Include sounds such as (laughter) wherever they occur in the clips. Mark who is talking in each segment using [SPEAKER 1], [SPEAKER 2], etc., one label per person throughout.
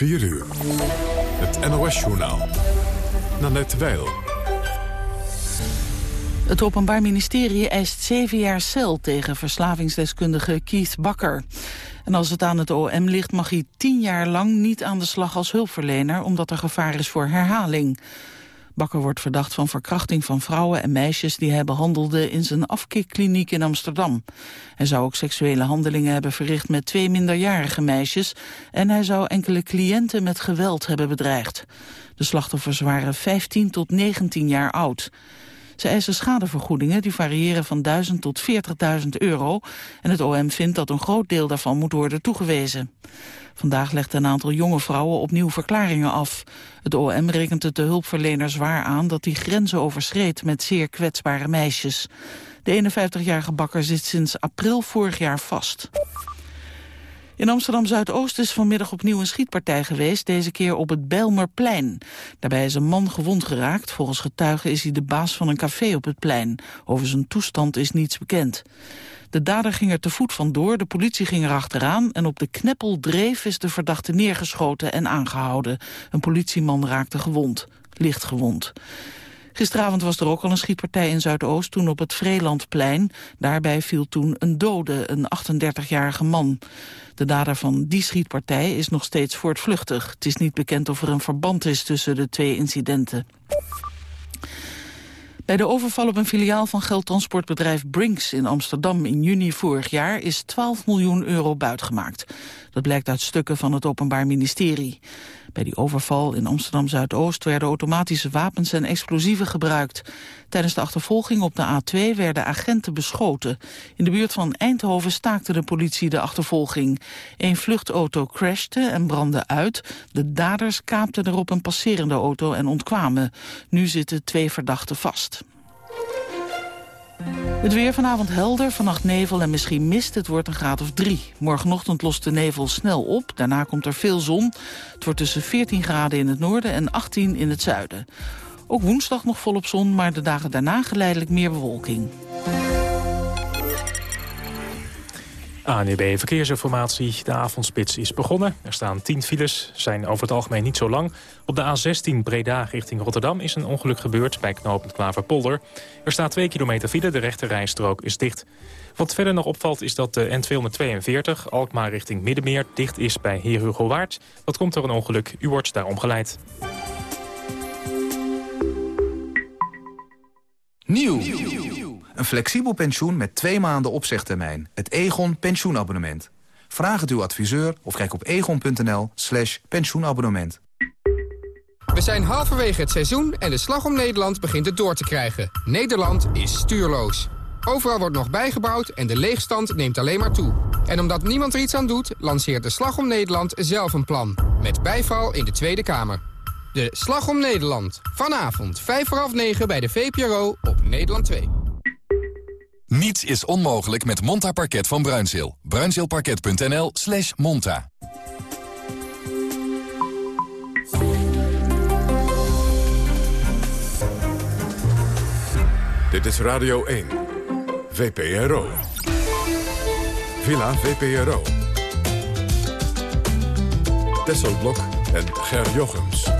[SPEAKER 1] 4 uur. Het NOS-journaal. Nanette Weil.
[SPEAKER 2] Het Openbaar Ministerie eist zeven jaar cel tegen verslavingsdeskundige Keith Bakker. En als het aan het OM ligt mag hij tien jaar lang niet aan de slag als hulpverlener... omdat er gevaar is voor herhaling. Bakker wordt verdacht van verkrachting van vrouwen en meisjes die hij behandelde in zijn afkikkliniek in Amsterdam. Hij zou ook seksuele handelingen hebben verricht met twee minderjarige meisjes en hij zou enkele cliënten met geweld hebben bedreigd. De slachtoffers waren 15 tot 19 jaar oud. Ze eisen schadevergoedingen die variëren van 1000 tot 40.000 euro en het OM vindt dat een groot deel daarvan moet worden toegewezen. Vandaag legt een aantal jonge vrouwen opnieuw verklaringen af. Het OM rekent het de hulpverlener zwaar aan dat hij grenzen overschreed met zeer kwetsbare meisjes. De 51-jarige bakker zit sinds april vorig jaar vast. In Amsterdam-Zuidoost is vanmiddag opnieuw een schietpartij geweest, deze keer op het Bijlmerplein. Daarbij is een man gewond geraakt. Volgens getuigen is hij de baas van een café op het plein. Over zijn toestand is niets bekend. De dader ging er te voet vandoor, de politie ging er achteraan... en op de kneppeldreef is de verdachte neergeschoten en aangehouden. Een politieman raakte gewond, licht gewond. Gisteravond was er ook al een schietpartij in Zuidoost, toen op het Vreelandplein. Daarbij viel toen een dode, een 38-jarige man. De dader van die schietpartij is nog steeds voortvluchtig. Het is niet bekend of er een verband is tussen de twee incidenten. Bij de overval op een filiaal van geldtransportbedrijf Brinks in Amsterdam in juni vorig jaar is 12 miljoen euro buitgemaakt. Dat blijkt uit stukken van het Openbaar Ministerie. Bij die overval in Amsterdam-Zuidoost werden automatische wapens en explosieven gebruikt. Tijdens de achtervolging op de A2 werden agenten beschoten. In de buurt van Eindhoven staakte de politie de achtervolging. Een vluchtauto crashte en brandde uit. De daders kaapten erop een passerende auto en ontkwamen. Nu zitten twee verdachten vast. Het weer vanavond helder, vannacht nevel en misschien mist. Het wordt een graad of drie. Morgenochtend lost de nevel snel op. Daarna komt er veel zon. Het wordt tussen 14 graden in het noorden en 18 in het zuiden. Ook woensdag nog volop zon, maar de dagen daarna geleidelijk meer bewolking.
[SPEAKER 3] ANUB Verkeersinformatie. De avondspits is begonnen. Er staan 10 files, zijn over het algemeen niet zo lang. Op de A16 Breda richting Rotterdam is een ongeluk gebeurd bij knooppunt Klaverpolder. Er staat 2 kilometer file, de rechte rijstrook is dicht. Wat verder nog opvalt is dat de N242 Alkmaar richting Middenmeer dicht is bij Heer Waard. Dat komt door een ongeluk, u wordt daarom geleid.
[SPEAKER 4] Nieuw. Een flexibel pensioen met twee maanden opzegtermijn. Het Egon pensioenabonnement. Vraag het uw adviseur of kijk op egon.nl slash pensioenabonnement.
[SPEAKER 5] We zijn halverwege het seizoen en de slag om Nederland begint het door te krijgen. Nederland is stuurloos. Overal wordt nog bijgebouwd en de leegstand neemt alleen maar toe. En omdat niemand er iets aan doet, lanceert de Slag om Nederland zelf een plan. Met bijval in de Tweede Kamer. De Slag om Nederland. Vanavond, 5 voor half 9 bij de VPRO op Nederland 2.
[SPEAKER 6] Niets is onmogelijk met Monta Parket van Bruinzeel. Bruinzeelparket.nl slash monta.
[SPEAKER 1] Dit is Radio 1. VPRO. Villa VPRO. Tesselblok en Ger Jochems.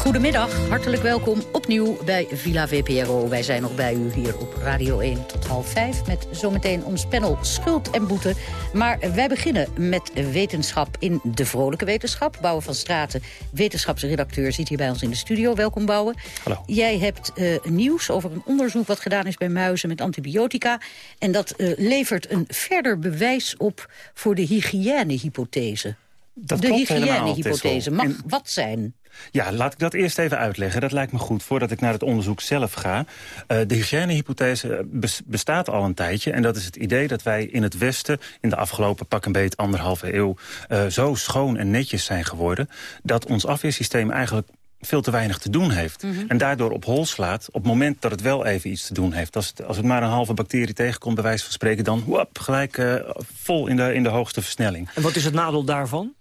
[SPEAKER 7] Goedemiddag, hartelijk welkom opnieuw bij Villa VPRO. Wij zijn nog bij u hier op Radio 1 tot half 5... met zometeen ons panel Schuld en Boete. Maar wij beginnen met wetenschap in de vrolijke wetenschap. Bouwen van Straten, wetenschapsredacteur, zit hier bij ons in de studio. Welkom Bouwen.
[SPEAKER 3] Hallo.
[SPEAKER 7] Jij hebt uh, nieuws over een onderzoek wat gedaan is bij muizen met antibiotica. En dat uh, levert een verder bewijs op voor de hygiënehypothese.
[SPEAKER 8] Dat
[SPEAKER 7] de hygiënehypothese mag wat zijn?
[SPEAKER 8] Ja, laat ik dat eerst even uitleggen. Dat lijkt me goed voordat ik naar het onderzoek zelf ga. Eh, de hygiënehypothese bes- bestaat al een tijdje. En dat is het idee dat wij in het Westen... in de afgelopen pak een beet anderhalve eeuw... eh, zo schoon en netjes zijn geworden... dat ons afweersysteem eigenlijk veel te weinig te doen heeft. En daardoor op hol slaat op het moment dat het wel even iets te doen heeft. Als het, als het maar een halve bacterie tegenkomt, bij wijze van spreken... dan whoop, gelijk eh, vol in de, in de hoogste versnelling.
[SPEAKER 9] En wat is het nadeel daarvan?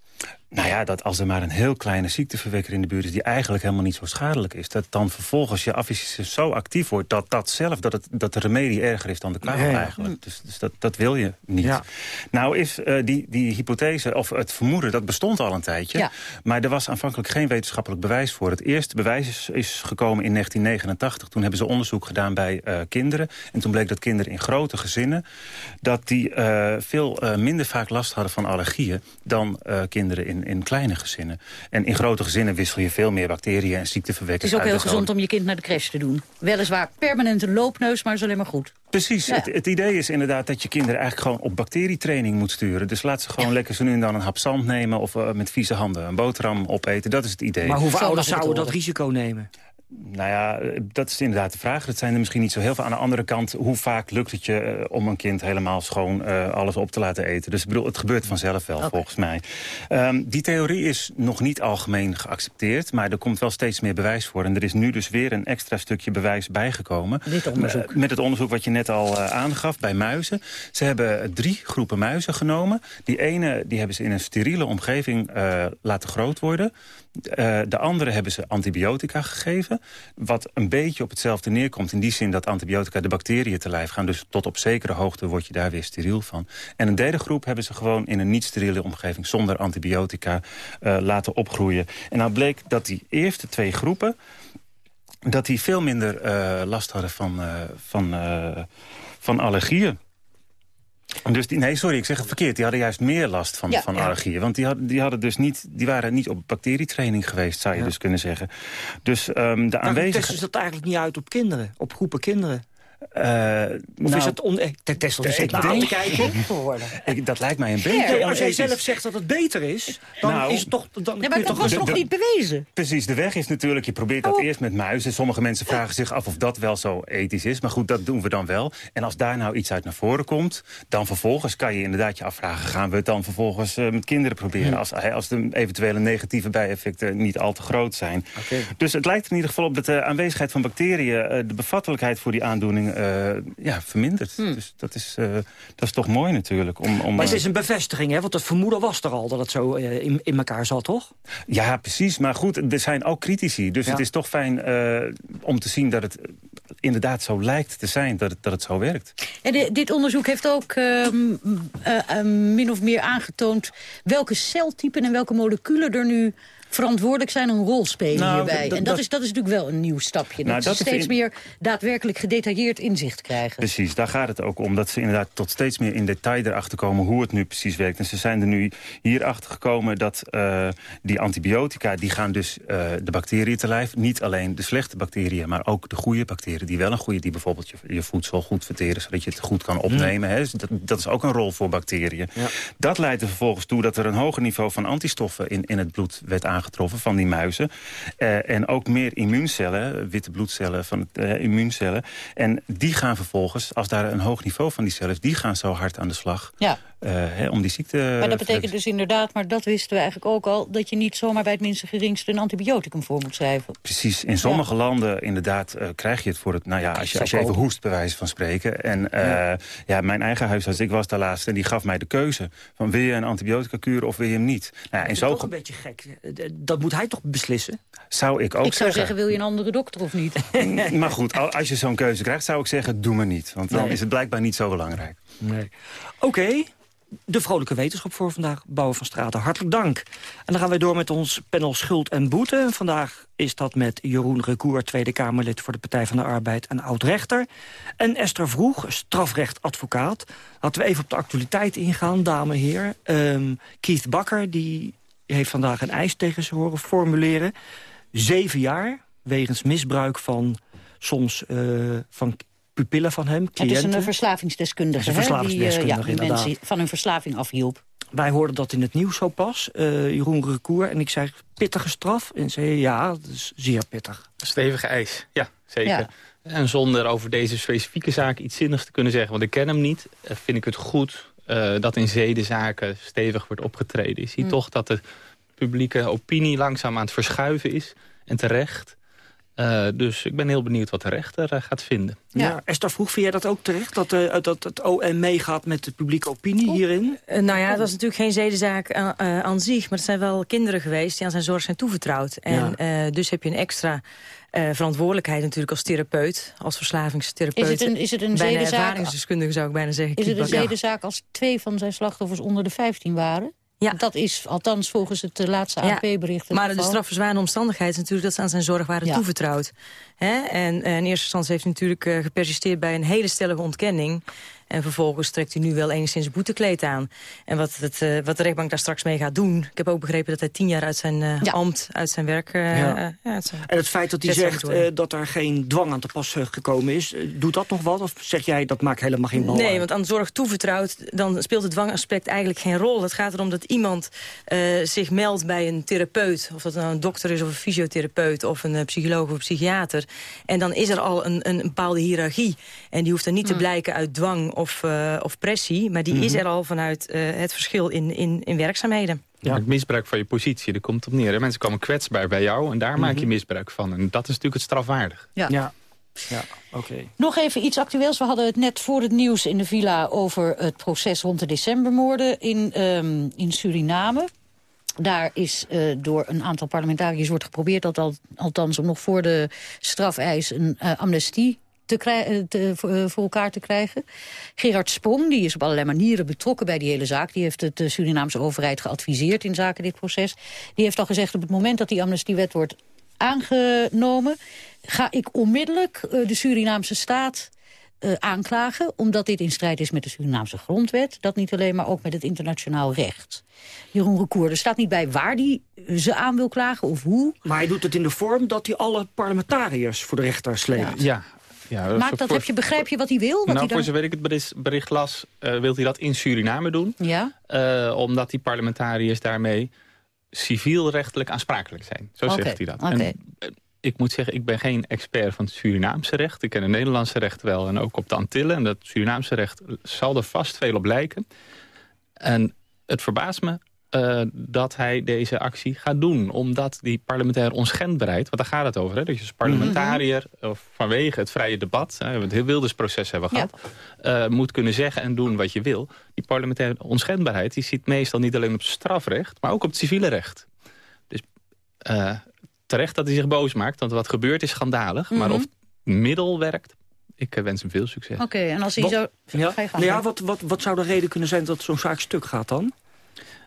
[SPEAKER 8] Nou ja, dat als er maar een heel kleine ziekteverwekker in de buurt is... die eigenlijk helemaal niet zo schadelijk is... dat dan vervolgens je afweersysteem zo actief wordt... dat dat zelf, dat, het, dat de remedie erger is dan de kwaal eigenlijk. Dus, dus dat, dat wil je niet. Nou is uh, die, die hypothese, of het vermoeden, dat bestond al een tijdje. Maar er was aanvankelijk geen wetenschappelijk bewijs voor. Het eerste bewijs is, is gekomen in 1989. Toen hebben ze onderzoek gedaan bij uh, kinderen. En toen bleek dat kinderen in grote gezinnen... dat die uh, veel minder vaak last hadden van allergieën... dan kinderen in in, kleine gezinnen. En in grote gezinnen wissel je veel meer bacteriën en ziekteverwekkers
[SPEAKER 7] Het is ook heel gezond om je kind naar de crash te doen. Weliswaar permanent een loopneus, maar is alleen maar goed.
[SPEAKER 8] Precies. Het, het, idee is inderdaad dat je kinderen eigenlijk gewoon op bacterietraining moet sturen. Dus laat ze gewoon lekker zo nu en dan een hap zand nemen... of uh, met vieze handen een boterham opeten. Dat is het idee.
[SPEAKER 9] Maar hoeveel ouders zouden dat risico nemen?
[SPEAKER 8] Nou ja, dat is inderdaad de vraag. Dat zijn er misschien niet zo heel veel. Aan de andere kant, hoe vaak lukt het je uh, om een kind helemaal schoon uh, alles op te laten eten? Dus ik bedoel, het gebeurt vanzelf wel, okay. volgens mij. Um, die theorie is nog niet algemeen geaccepteerd, maar er komt wel steeds meer bewijs voor. En er is nu dus weer een extra stukje bewijs bijgekomen.
[SPEAKER 7] Dit onderzoek.
[SPEAKER 8] Uh, met het onderzoek wat je net al aangaf bij muizen. Ze hebben drie groepen muizen genomen. Die ene die hebben ze in een steriele omgeving laten groot worden. Uh, de andere hebben ze antibiotica gegeven. Wat een beetje op hetzelfde neerkomt. In die zin dat antibiotica de bacteriën te lijf gaan. Dus tot op zekere hoogte word je daar weer steriel van. En een derde groep hebben ze gewoon in een niet-steriele omgeving... zonder antibiotica uh, laten opgroeien. En nou bleek dat die eerste twee groepen... dat die veel minder uh, last hadden van, van, van allergieën. Dus die, nee, sorry, ik zeg het verkeerd. Die hadden juist meer last van, ja, van ja. allergieën. Want die, hadden, die, hadden dus niet, die waren niet op bacterietraining geweest, zou je ja. dus kunnen zeggen. Dus um, de aanwezigheid...
[SPEAKER 9] testen ze dat eigenlijk niet uit op kinderen? Op groepen kinderen?
[SPEAKER 8] Uh,
[SPEAKER 9] of nou, is het on... Ter test dus ik denk... kijken? (laughs)
[SPEAKER 8] ik, dat lijkt mij een beetje...
[SPEAKER 9] Nee, als jij zelf zegt dat het beter is, dan nou, is het toch... Dan
[SPEAKER 7] nee, maar dat was nog niet bewezen.
[SPEAKER 8] Precies, de weg is natuurlijk... Je probeert dat oh. eerst met muizen. Sommige mensen vragen zich af of dat wel zo ethisch is. Maar goed, dat doen we dan wel. En als daar nou iets uit naar voren komt... dan vervolgens kan je inderdaad je afvragen... gaan we het dan vervolgens uh, met kinderen proberen... Hm. Als, als de eventuele negatieve bijeffecten niet al te groot zijn.
[SPEAKER 9] Okay.
[SPEAKER 8] Dus het lijkt in ieder geval op dat de aanwezigheid van bacteriën... Uh, de bevattelijkheid voor die aandoening uh, ja, verminderd. Hmm. Dus dat is, uh, dat is toch mooi natuurlijk. Om, om,
[SPEAKER 9] maar het is een bevestiging, hè? want het vermoeden was er al dat het zo uh, in, in elkaar zat, toch?
[SPEAKER 8] Ja, precies. Maar goed, er zijn ook critici. Dus ja. het is toch fijn uh, om te zien dat het inderdaad zo lijkt te zijn, dat het, dat het zo werkt.
[SPEAKER 7] En de, dit onderzoek heeft ook min of meer aangetoond... welke celtypen en welke moleculen er nu verantwoordelijk zijn een rol spelen nou, hierbij. En dat, is, dat is natuurlijk wel een nieuw stapje. Nou, dat, ze steeds in... meer daadwerkelijk gedetailleerd inzicht krijgen.
[SPEAKER 8] Precies, daar gaat het ook om. Dat ze inderdaad tot steeds meer in detail erachter komen hoe het nu precies werkt. En ze zijn er nu hier achter gekomen dat uh, die antibiotica... die gaan dus uh, de bacteriën te lijf. Niet alleen de slechte bacteriën, maar ook de goede bacteriën. Die wel een goede, die bijvoorbeeld je, je voedsel goed verteren... zodat je het goed kan opnemen. Mm. Hè. Dat, dat, is ook een rol voor bacteriën. Ja. Dat leidt er vervolgens toe dat er een hoger niveau van antistoffen... in, in het bloed werd aangetroffen aangetroffen van die muizen. Uh, en ook meer immuuncellen, witte bloedcellen van het, uh, immuuncellen. En die gaan vervolgens, als daar een hoog niveau van die cellen is... die gaan zo hard aan de slag
[SPEAKER 7] ja.
[SPEAKER 8] Uh, hè, om die ziekte...
[SPEAKER 7] Maar dat betekent dus inderdaad, maar dat wisten we eigenlijk ook al... dat je niet zomaar bij het minste geringste een antibioticum voor moet schrijven.
[SPEAKER 8] Precies. In sommige ja. landen inderdaad uh, krijg je het voor het... Nou ja, als je, als je even hoest, bij wijze van spreken. En uh, ja. ja. mijn eigen huisarts, ik was daar laatst... en die gaf mij de keuze van wil je een antibiotica kuur of wil je hem niet?
[SPEAKER 9] Nou, ja, in zo... toch een beetje gek. Dat moet hij toch beslissen?
[SPEAKER 8] Zou ik ook
[SPEAKER 7] ik zou
[SPEAKER 8] zeggen.
[SPEAKER 7] zeggen, wil je een andere dokter of niet?
[SPEAKER 8] maar goed, als je zo'n keuze krijgt, zou ik zeggen, doe maar niet. Want dan nee. is het blijkbaar niet zo belangrijk.
[SPEAKER 9] Nee. Oké, okay de vrolijke wetenschap voor vandaag. Bouwen van Straten, hartelijk dank. En dan gaan wij door met ons panel Schuld en Boete. Vandaag is dat met Jeroen Recour, Tweede Kamerlid voor de Partij van de Arbeid en oud-rechter. En Esther Vroeg, strafrechtadvocaat. Laten we even op de actualiteit ingaan, dames en heren. Um, Keith Bakker die heeft vandaag een eis tegen ze horen formuleren. Zeven jaar, wegens misbruik van soms uh, van pupillen van hem, cliënten.
[SPEAKER 7] Het is een verslavingsdeskundige,
[SPEAKER 9] een verslavingsdeskundige
[SPEAKER 7] die, uh, ja, die mensen van hun verslaving afhielp.
[SPEAKER 9] Wij hoorden dat in het nieuws zo pas, uh, Jeroen Recour. En ik zei, pittige straf? En zei ja, dat is zeer pittig.
[SPEAKER 10] Stevige eis, ja, zeker. Ja. En zonder over deze specifieke zaak iets zinnigs te kunnen zeggen... want ik ken hem niet, vind ik het goed uh, dat in zedenzaken stevig wordt opgetreden. Je ziet mm. toch dat de publieke opinie langzaam aan het verschuiven is. En terecht. Uh, dus ik ben heel benieuwd wat de rechter uh, gaat vinden.
[SPEAKER 9] Ja. ja, Esther vroeg, vind jij dat ook terecht? Dat, uh, dat het OM meegaat met de publieke opinie hierin?
[SPEAKER 11] nou ja, dat is natuurlijk geen zedenzaak aan zich. Maar het zijn wel kinderen geweest die aan zijn zorg zijn toevertrouwd. En ja. dus heb je een extra uh, verantwoordelijkheid natuurlijk als therapeut, als verslavingstherapeut.
[SPEAKER 7] Is het een, is het een
[SPEAKER 11] bijna ervaringsdeskundige zou ik bijna zeggen.
[SPEAKER 7] Is het een zedenzaak als twee van zijn slachtoffers onder de 15 waren? Ja. Dat is althans volgens het laatste AP-bericht.
[SPEAKER 11] Ja, maar de strafverzwaarde omstandigheid is natuurlijk dat ze aan zijn zorg waren ja. toevertrouwd. Hè? En in eerste instantie heeft hij natuurlijk uh, gepersisteerd bij een hele stellige ontkenning. En vervolgens trekt hij nu wel enigszins boetekleed aan. En wat, het, uh, wat de rechtbank daar straks mee gaat doen... ik heb ook begrepen dat hij tien jaar uit zijn uh, ja. ambt, uit zijn werk... Uh, ja.
[SPEAKER 9] Uit zijn en het feit dat hij zegt dat er geen dwang aan te pas gekomen is... doet dat nog wat? Of zeg jij dat maakt helemaal geen bal
[SPEAKER 11] Nee, want aan zorg toevertrouwd... dan speelt het dwangaspect eigenlijk geen rol. Het gaat erom dat iemand zich meldt bij een therapeut... of dat nou een dokter is of een fysiotherapeut... of een psycholoog of een psychiater. En dan is er al een, een bepaalde hiërarchie. En die hoeft er niet te blijken uit dwang of, uh, of pressie. Maar die is er al vanuit uh, het verschil in, in, in werkzaamheden.
[SPEAKER 10] Ja. Het misbruik van je positie, daar komt op neer. Hè? Mensen komen kwetsbaar bij jou en daar maak je misbruik van. En dat is natuurlijk het strafwaardig.
[SPEAKER 9] Ja. ja. Ja, oké.
[SPEAKER 7] Nog even iets actueels. We hadden het net voor het nieuws in de villa over het proces rond de decembermoorden in, um, in Suriname. Daar is uh, door een aantal parlementariërs wordt geprobeerd... dat al, althans om nog voor de strafeis een uh, amnestie te krijgen, te, voor elkaar te krijgen. Gerard Sprong, die is op allerlei manieren betrokken bij die hele zaak. Die heeft de Surinaamse overheid geadviseerd in zaken dit proces. Die heeft al gezegd op het moment dat die amnestiewet wordt aangenomen... ga ik onmiddellijk de Surinaamse staat uh, aanklagen... omdat dit in strijd is met de Surinaamse grondwet. Dat niet alleen, maar ook met het internationaal recht. Jeroen Recour, er staat niet bij waar hij ze aan wil klagen of hoe.
[SPEAKER 9] Maar hij doet het in de vorm dat hij alle parlementariërs voor de rechter sleept.
[SPEAKER 10] Ja, ja,
[SPEAKER 7] Maakt dat, heb je, begrijp je wat hij wil? Wat
[SPEAKER 10] nou,
[SPEAKER 7] hij dan...
[SPEAKER 10] voor zover ik het bericht, las, uh, wil hij dat in Suriname doen.
[SPEAKER 7] Ja?
[SPEAKER 10] Uh, omdat die parlementariërs daarmee civielrechtelijk aansprakelijk zijn. Zo okay. zegt hij dat.
[SPEAKER 7] Okay.
[SPEAKER 10] En, ik moet zeggen, ik ben geen expert van het Surinaamse recht. Ik ken het Nederlandse recht wel en ook op de Antillen. En dat Surinaamse recht zal er vast veel op lijken. En het verbaast me uh, dat hij deze actie gaat doen. Omdat die parlementaire onschendbaarheid, want daar gaat het over... Hè, dat je als parlementariër mm -hmm. vanwege het vrije debat... Hè, we het heel Wilders-proces hebben gehad... Ja. Uh, moet kunnen zeggen en doen wat je wil. Die parlementaire onschendbaarheid die zit meestal niet alleen op strafrecht... maar ook op het civiele recht. Dus uh, terecht dat hij zich boos maakt, want wat gebeurt is schandalig. Mm -hmm. Maar of het middel werkt, ik wens hem veel succes.
[SPEAKER 7] Oké, okay, en als hij wat, zo...
[SPEAKER 9] Ja, gaan, ja wat, wat, wat zou de reden kunnen zijn dat zo'n zaak stuk gaat dan?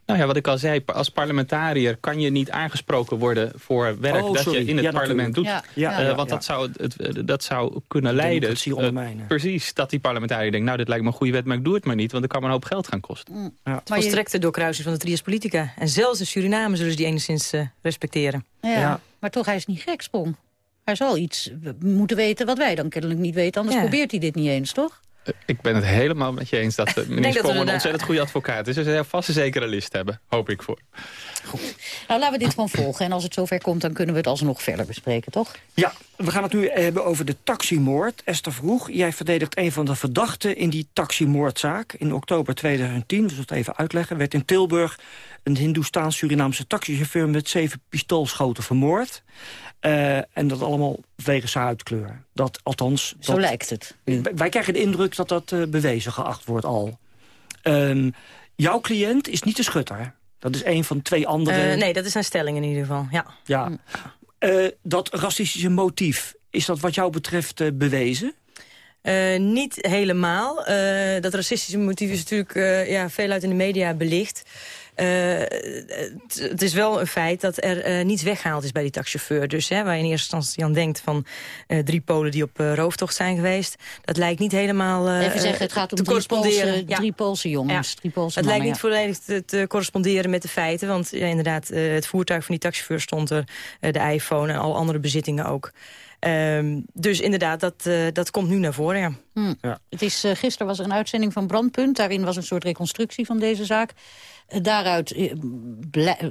[SPEAKER 10] Nou ja, wat ik al zei, als parlementariër kan je niet aangesproken worden voor werk oh, dat je in het ja, parlement doet. Ja, ja, uh, want Dat, zou, het, dat zou kunnen leiden, uh, precies, dat die parlementariër denkt, nou dit lijkt me een goede wet, maar ik doe het maar niet, want dat kan me een hoop geld gaan kosten. Mm.
[SPEAKER 11] Ja. Volstrekte je... doorkruising van de trias politica. En zelfs in Suriname zullen ze die enigszins uh, respecteren.
[SPEAKER 7] Ja, maar toch, hij is niet gek, Sprong. Hij zal iets moeten weten wat wij dan kennelijk niet weten, anders probeert hij dit niet eens, toch?
[SPEAKER 10] Ik ben het helemaal met je eens dat de (laughs) meneer Sprong een ontzettend goede advocaat is. Dus hij vast een zekere list hebben, hoop ik voor.
[SPEAKER 7] Goed. Nou, laten we dit gewoon volgen. En als het zover komt, dan kunnen we het alsnog verder bespreken, toch?
[SPEAKER 9] Ja, we gaan het nu hebben over de taximoord. Esther Vroeg, jij verdedigt een van de verdachten in die taximoordzaak. In oktober 2010, we zullen het even uitleggen, werd in Tilburg... een Hindoestaans-Surinaamse taxichauffeur met zeven pistoolschoten vermoord. Uh, en dat allemaal wegens zijn huidkleur. Dat, althans,
[SPEAKER 7] Zo lijkt het.
[SPEAKER 9] Wij krijgen de indruk dat dat uh, bewezen geacht wordt al. Um, jouw cliënt is niet de schutter. Dat is een van twee andere...
[SPEAKER 11] Uh, nee, dat is een stelling in ieder geval, ja.
[SPEAKER 9] ja. Dat racistische motief, is dat wat jou betreft bewezen?
[SPEAKER 11] Uh, niet helemaal. dat racistische motief is natuurlijk ja, veel uit in de media belicht. Uh, het is wel een feit dat er uh, niets weggehaald is bij die taxichauffeur. Dus hè, waar je in eerste instantie aan denkt van uh, drie Polen die op rooftocht zijn geweest. Dat lijkt niet helemaal
[SPEAKER 7] Even zeggen, het gaat om drie Poolse, ja. drie Poolse jongens. Ja. Drie Poolse
[SPEAKER 11] het
[SPEAKER 7] mannen,
[SPEAKER 11] lijkt niet volledig te, te, corresponderen met de feiten. Want ja, inderdaad, het voertuig van die taxichauffeur stond er. de iPhone en al andere bezittingen ook. Ehm, dus inderdaad, dat, dat komt nu naar voren, ja.
[SPEAKER 7] Hmm. ja. Het is, gisteren was er een uitzending van Brandpunt. Daarin was een soort reconstructie van deze zaak. Daaruit, eh,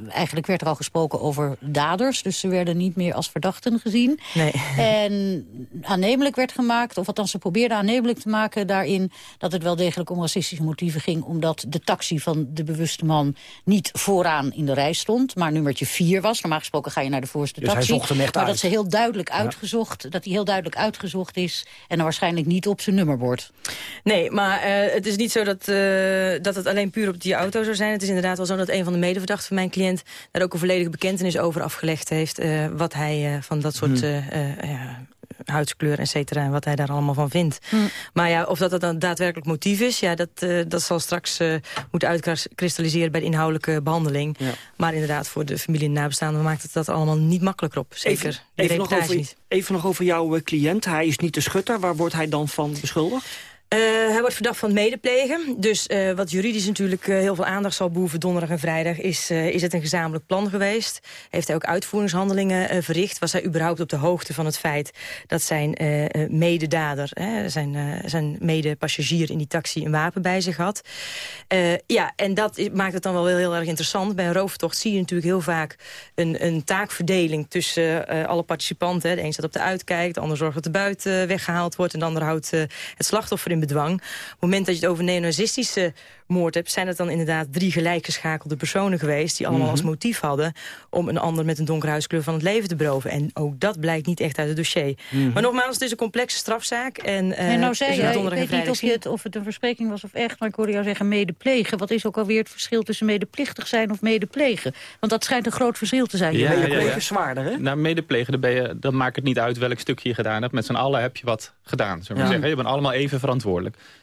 [SPEAKER 7] eigenlijk werd er al gesproken over daders. Dus ze werden niet meer als verdachten gezien.
[SPEAKER 11] Nee.
[SPEAKER 7] En aannemelijk werd gemaakt, of althans ze probeerden aannemelijk te maken daarin... dat het wel degelijk om racistische motieven ging... omdat de taxi van de bewuste man niet vooraan in de rij stond... maar nummertje vier was. Normaal gesproken ga je naar de voorste
[SPEAKER 9] dus
[SPEAKER 7] taxi.
[SPEAKER 9] maar
[SPEAKER 7] dat ze heel duidelijk uitgezocht, dat hij heel duidelijk uitgezocht is... en dan waarschijnlijk niet op zijn nummerbord.
[SPEAKER 11] Nee, maar uh, het is niet zo dat, uh, dat het alleen puur op die auto zou zijn. Het is inderdaad wel zo dat een van de medeverdachten van mijn cliënt... daar ook een volledige bekentenis over afgelegd heeft... Uh, wat hij uh, van dat soort hmm. uh, huidskleur, et cetera, en wat hij daar allemaal van vindt. Hmm. Maar ja, of dat dat een daadwerkelijk motief is... Ja, dat, dat zal straks moeten uitkristalliseren bij de inhoudelijke behandeling. Ja. Maar inderdaad, voor de familie en nabestaanden maakt het dat allemaal niet makkelijker op. Zeker even,
[SPEAKER 9] even nog, over, even nog over jouw cliënt. Hij is niet de schutter. Waar wordt hij dan van beschuldigd?
[SPEAKER 11] Uh, hij wordt verdacht van medeplegen. Dus uh, wat juridisch natuurlijk uh, heel veel aandacht zal behoeven donderdag en vrijdag... is, is het een gezamenlijk plan geweest. Heeft hij ook uitvoeringshandelingen verricht? Was hij überhaupt op de hoogte van het feit dat zijn mededader... zijn, zijn medepassagier in die taxi een wapen bij zich had? ja, en dat maakt het dan wel heel, heel erg interessant. Bij een rooftocht zie je natuurlijk heel vaak een, een taakverdeling... tussen alle participanten. De een staat op de uitkijk, de ander zorgt dat de buiten weggehaald wordt... en de ander houdt het slachtoffer in bedwang. Op het moment dat je het over neonazistische moord hebt... zijn het dan inderdaad drie gelijkgeschakelde personen geweest... die allemaal mhm. als motief hadden om een ander met een donkere huiskleur van het leven te beroven. En ook dat blijkt niet echt uit het dossier. Mhm. Maar nogmaals, het is een complexe strafzaak. En, uh,
[SPEAKER 7] nee, nou zei ik weet niet of, je het, of het een verspreking was of echt... maar ik hoorde jou zeggen medeplegen. Wat is ook alweer het verschil tussen medeplichtig zijn of medeplegen? Want dat schijnt een groot verschil te zijn.
[SPEAKER 9] Ja, medeplegen ja, ja. zwaarder, hè?
[SPEAKER 10] Nou, medeplegen, dan, ben je, dan maakt het niet uit welk stukje je gedaan hebt. Met z'n allen heb je wat gedaan, zullen we zeggen. Je bent allemaal even verantwoordelijk.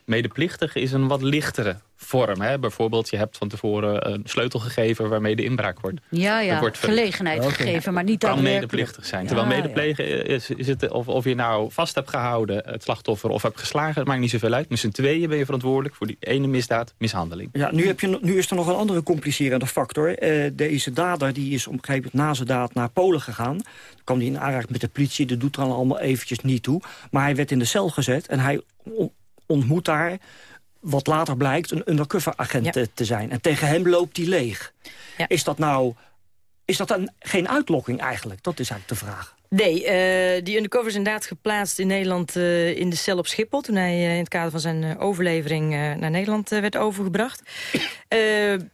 [SPEAKER 10] Medeplichtig is een wat lichtere vorm. Hè? Bijvoorbeeld, je hebt van tevoren een sleutel gegeven waarmee de inbraak wordt.
[SPEAKER 7] Ja, ja, wordt gelegenheid gegeven, maar niet
[SPEAKER 10] kan medeplichtig zijn. Terwijl medeplegen is, is het, of, of je nou vast hebt gehouden, het slachtoffer, of hebt geslagen, dat maakt niet zoveel uit. Met z'n tweeën ben je verantwoordelijk voor die ene misdaad, mishandeling.
[SPEAKER 9] Ja, nu, heb je, nu is er nog een andere complicerende factor. Uh, deze dader die is op een gegeven moment na zijn daad naar Polen gegaan. Dan kwam hij in aanraking met de politie, dat doet er allemaal eventjes niet toe. Maar hij werd in de cel gezet en hij ontmoet daar wat later blijkt een undercover-agent te zijn. En tegen hem loopt hij leeg. Ja. Is dat nou... Is dat dan geen uitlokking eigenlijk? Dat is eigenlijk de vraag.
[SPEAKER 11] Nee, uh, die undercover is inderdaad geplaatst in Nederland uh, in de cel op Schiphol... toen hij uh, in het kader van zijn overlevering naar Nederland werd overgebracht.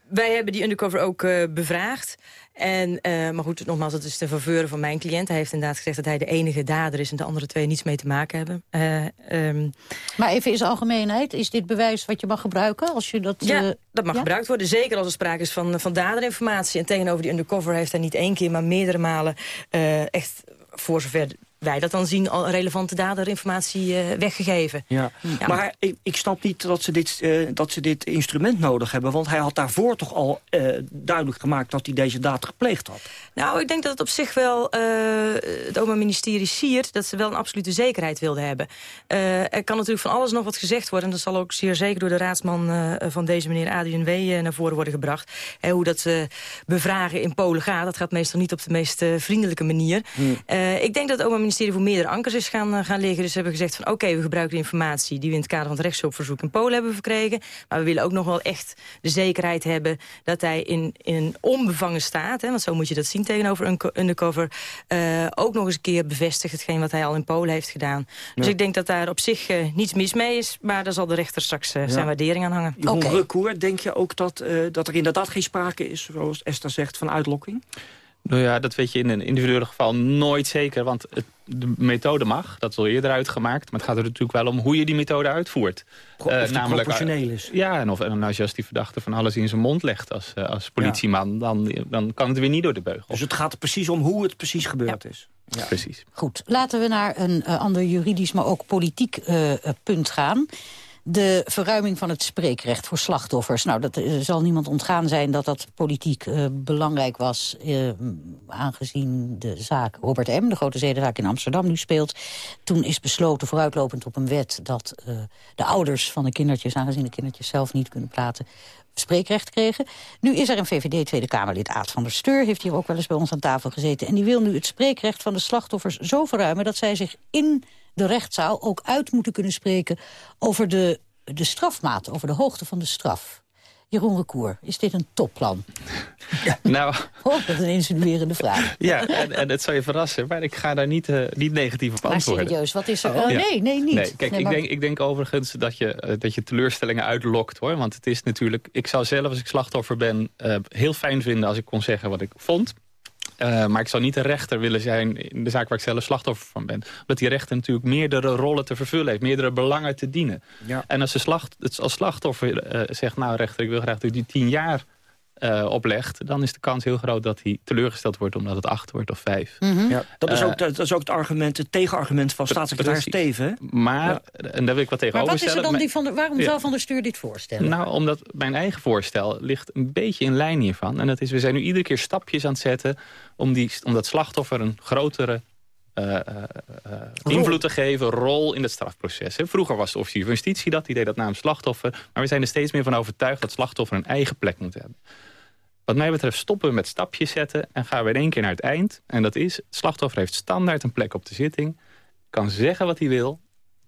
[SPEAKER 11] wij hebben die undercover ook bevraagd. En, uh, maar goed, nogmaals, dat is de faveur van mijn cliënt. Hij heeft inderdaad gezegd dat hij de enige dader is... en de andere twee niets mee te maken hebben. Uh, um...
[SPEAKER 7] Maar even in zijn algemeenheid, is dit bewijs wat je mag gebruiken? Als je dat,
[SPEAKER 11] ja, uh, dat mag ja? gebruikt worden. Zeker als er sprake is van, van daderinformatie. En tegenover die undercover heeft hij niet één keer... maar meerdere malen echt, voor zover wij dat dan zien, al relevante daderinformatie uh, weggegeven.
[SPEAKER 9] Ja. ja. Maar ik, ik, snap niet dat ze, dit, uh, dat ze dit instrument nodig hebben. Want hij had daarvoor toch al uh, duidelijk gemaakt dat hij deze daad gepleegd had.
[SPEAKER 11] Nou, ik denk dat het op zich wel het Openbaar Ministerie siert... dat ze wel een absolute zekerheid wilden hebben. er kan natuurlijk van alles nog wat gezegd worden. En dat zal ook zeer zeker door de raadsman van deze meneer Adrian W. naar voren worden gebracht. hoe dat bevragen in Polen gaat. Dat gaat meestal niet op de meest vriendelijke manier. Hmm. ik denk dat het Openbaar ministerie voor meerdere ankers is gaan, uh, gaan liggen. Dus ze hebben gezegd van oké, we gebruiken de informatie... die we in het kader van het rechtshulpverzoek in Polen hebben verkregen. Maar we willen ook nog wel echt de zekerheid hebben... dat hij in, in een onbevangen staat, hè, want zo moet je dat zien tegenover een undercover... Uh, ook nog eens een keer bevestigt hetgeen wat hij al in Polen heeft gedaan. Dus ik denk dat daar op zich uh, niets mis mee is... maar daar zal de rechter straks ja. zijn waardering aan hangen.
[SPEAKER 9] Jeroen okay. Denk je ook dat, dat er inderdaad geen sprake is... zoals Esther zegt, van uitlokking?
[SPEAKER 10] Nou ja, dat weet je in een individueel geval nooit zeker. Want het, de methode mag, dat is al eerder uitgemaakt. Maar het gaat er natuurlijk wel om hoe je die methode uitvoert.
[SPEAKER 9] Of uh, namelijk, proportioneel is.
[SPEAKER 10] Ja, en, of, en als je als die verdachte van alles in zijn mond legt als, uh, als politieman... Ja. Dan, dan kan het weer niet door de beugel.
[SPEAKER 9] Dus het gaat er precies om hoe het precies gebeurd
[SPEAKER 10] ja.
[SPEAKER 9] is.
[SPEAKER 10] Ja. Precies.
[SPEAKER 7] Goed, laten we naar een uh, ander juridisch, maar ook politiek punt gaan. De verruiming van het spreekrecht voor slachtoffers. Nou, dat uh, zal niemand ontgaan zijn dat dat politiek uh, belangrijk was... Uh, aangezien de zaak Robert M., de grote zedenzaak in Amsterdam, nu speelt. Toen is besloten, vooruitlopend op een wet... dat de ouders van de kindertjes, aangezien de kindertjes zelf niet kunnen praten spreekrecht kregen. Nu is er een VVD Tweede Kamerlid, Aad van der Steur... heeft hier ook wel eens bij ons aan tafel gezeten. En die wil nu het spreekrecht van de slachtoffers zo verruimen... dat zij zich in de rechtszaal ook uit moeten kunnen spreken... over de, de strafmaat, over de hoogte van de straf. Jeroen Recour, is dit een topplan?
[SPEAKER 10] Ja. Nou...
[SPEAKER 7] Oh, dat is een insinuerende vraag.
[SPEAKER 10] Ja, en, en dat zou je verrassen, maar ik ga daar niet, uh, niet negatief op antwoorden.
[SPEAKER 7] Maar serieus, wat is er? Oh, ja. Nee, nee, niet.
[SPEAKER 10] Nee, kijk,
[SPEAKER 7] nee,
[SPEAKER 10] ik, denk, ik denk overigens dat je, uh, dat je teleurstellingen uitlokt, hoor. Want het is natuurlijk... Ik zou zelf, als ik slachtoffer ben, uh, heel fijn vinden als ik kon zeggen wat ik vond. Uh, maar ik zou niet de rechter willen zijn in de zaak waar ik zelf slachtoffer van ben. Omdat die rechter natuurlijk meerdere rollen te vervullen heeft. Meerdere belangen te dienen.
[SPEAKER 9] Ja.
[SPEAKER 10] En als ze slacht, als slachtoffer uh, zegt... nou rechter, ik wil graag dat u die tien jaar uh, oplegt... dan is de kans heel groot dat hij teleurgesteld wordt... omdat het acht wordt of vijf.
[SPEAKER 9] Mm -hmm. ja, dat, is ook, dat is ook het argument, het tegenargument van staatssecretaris Steven.
[SPEAKER 10] Maar, ja. en daar wil ik wat tegenover
[SPEAKER 7] maar wat
[SPEAKER 10] stellen.
[SPEAKER 7] Is er dan die van de, waarom ja. zou Van der Stuur dit voorstellen?
[SPEAKER 10] Nou, omdat mijn eigen voorstel ligt een beetje in lijn hiervan. En dat is, we zijn nu iedere keer stapjes aan het zetten... om, die, om dat slachtoffer een grotere uh, uh, uh, invloed te geven, rol in het strafproces. Hè. Vroeger was de officier van justitie dat, die deed dat namens slachtoffer. Maar we zijn er steeds meer van overtuigd dat slachtoffer een eigen plek moet hebben. Wat mij betreft stoppen we met stapjes zetten en gaan we in één keer naar het eind. En dat is, het slachtoffer heeft standaard een plek op de zitting. Kan zeggen wat hij wil,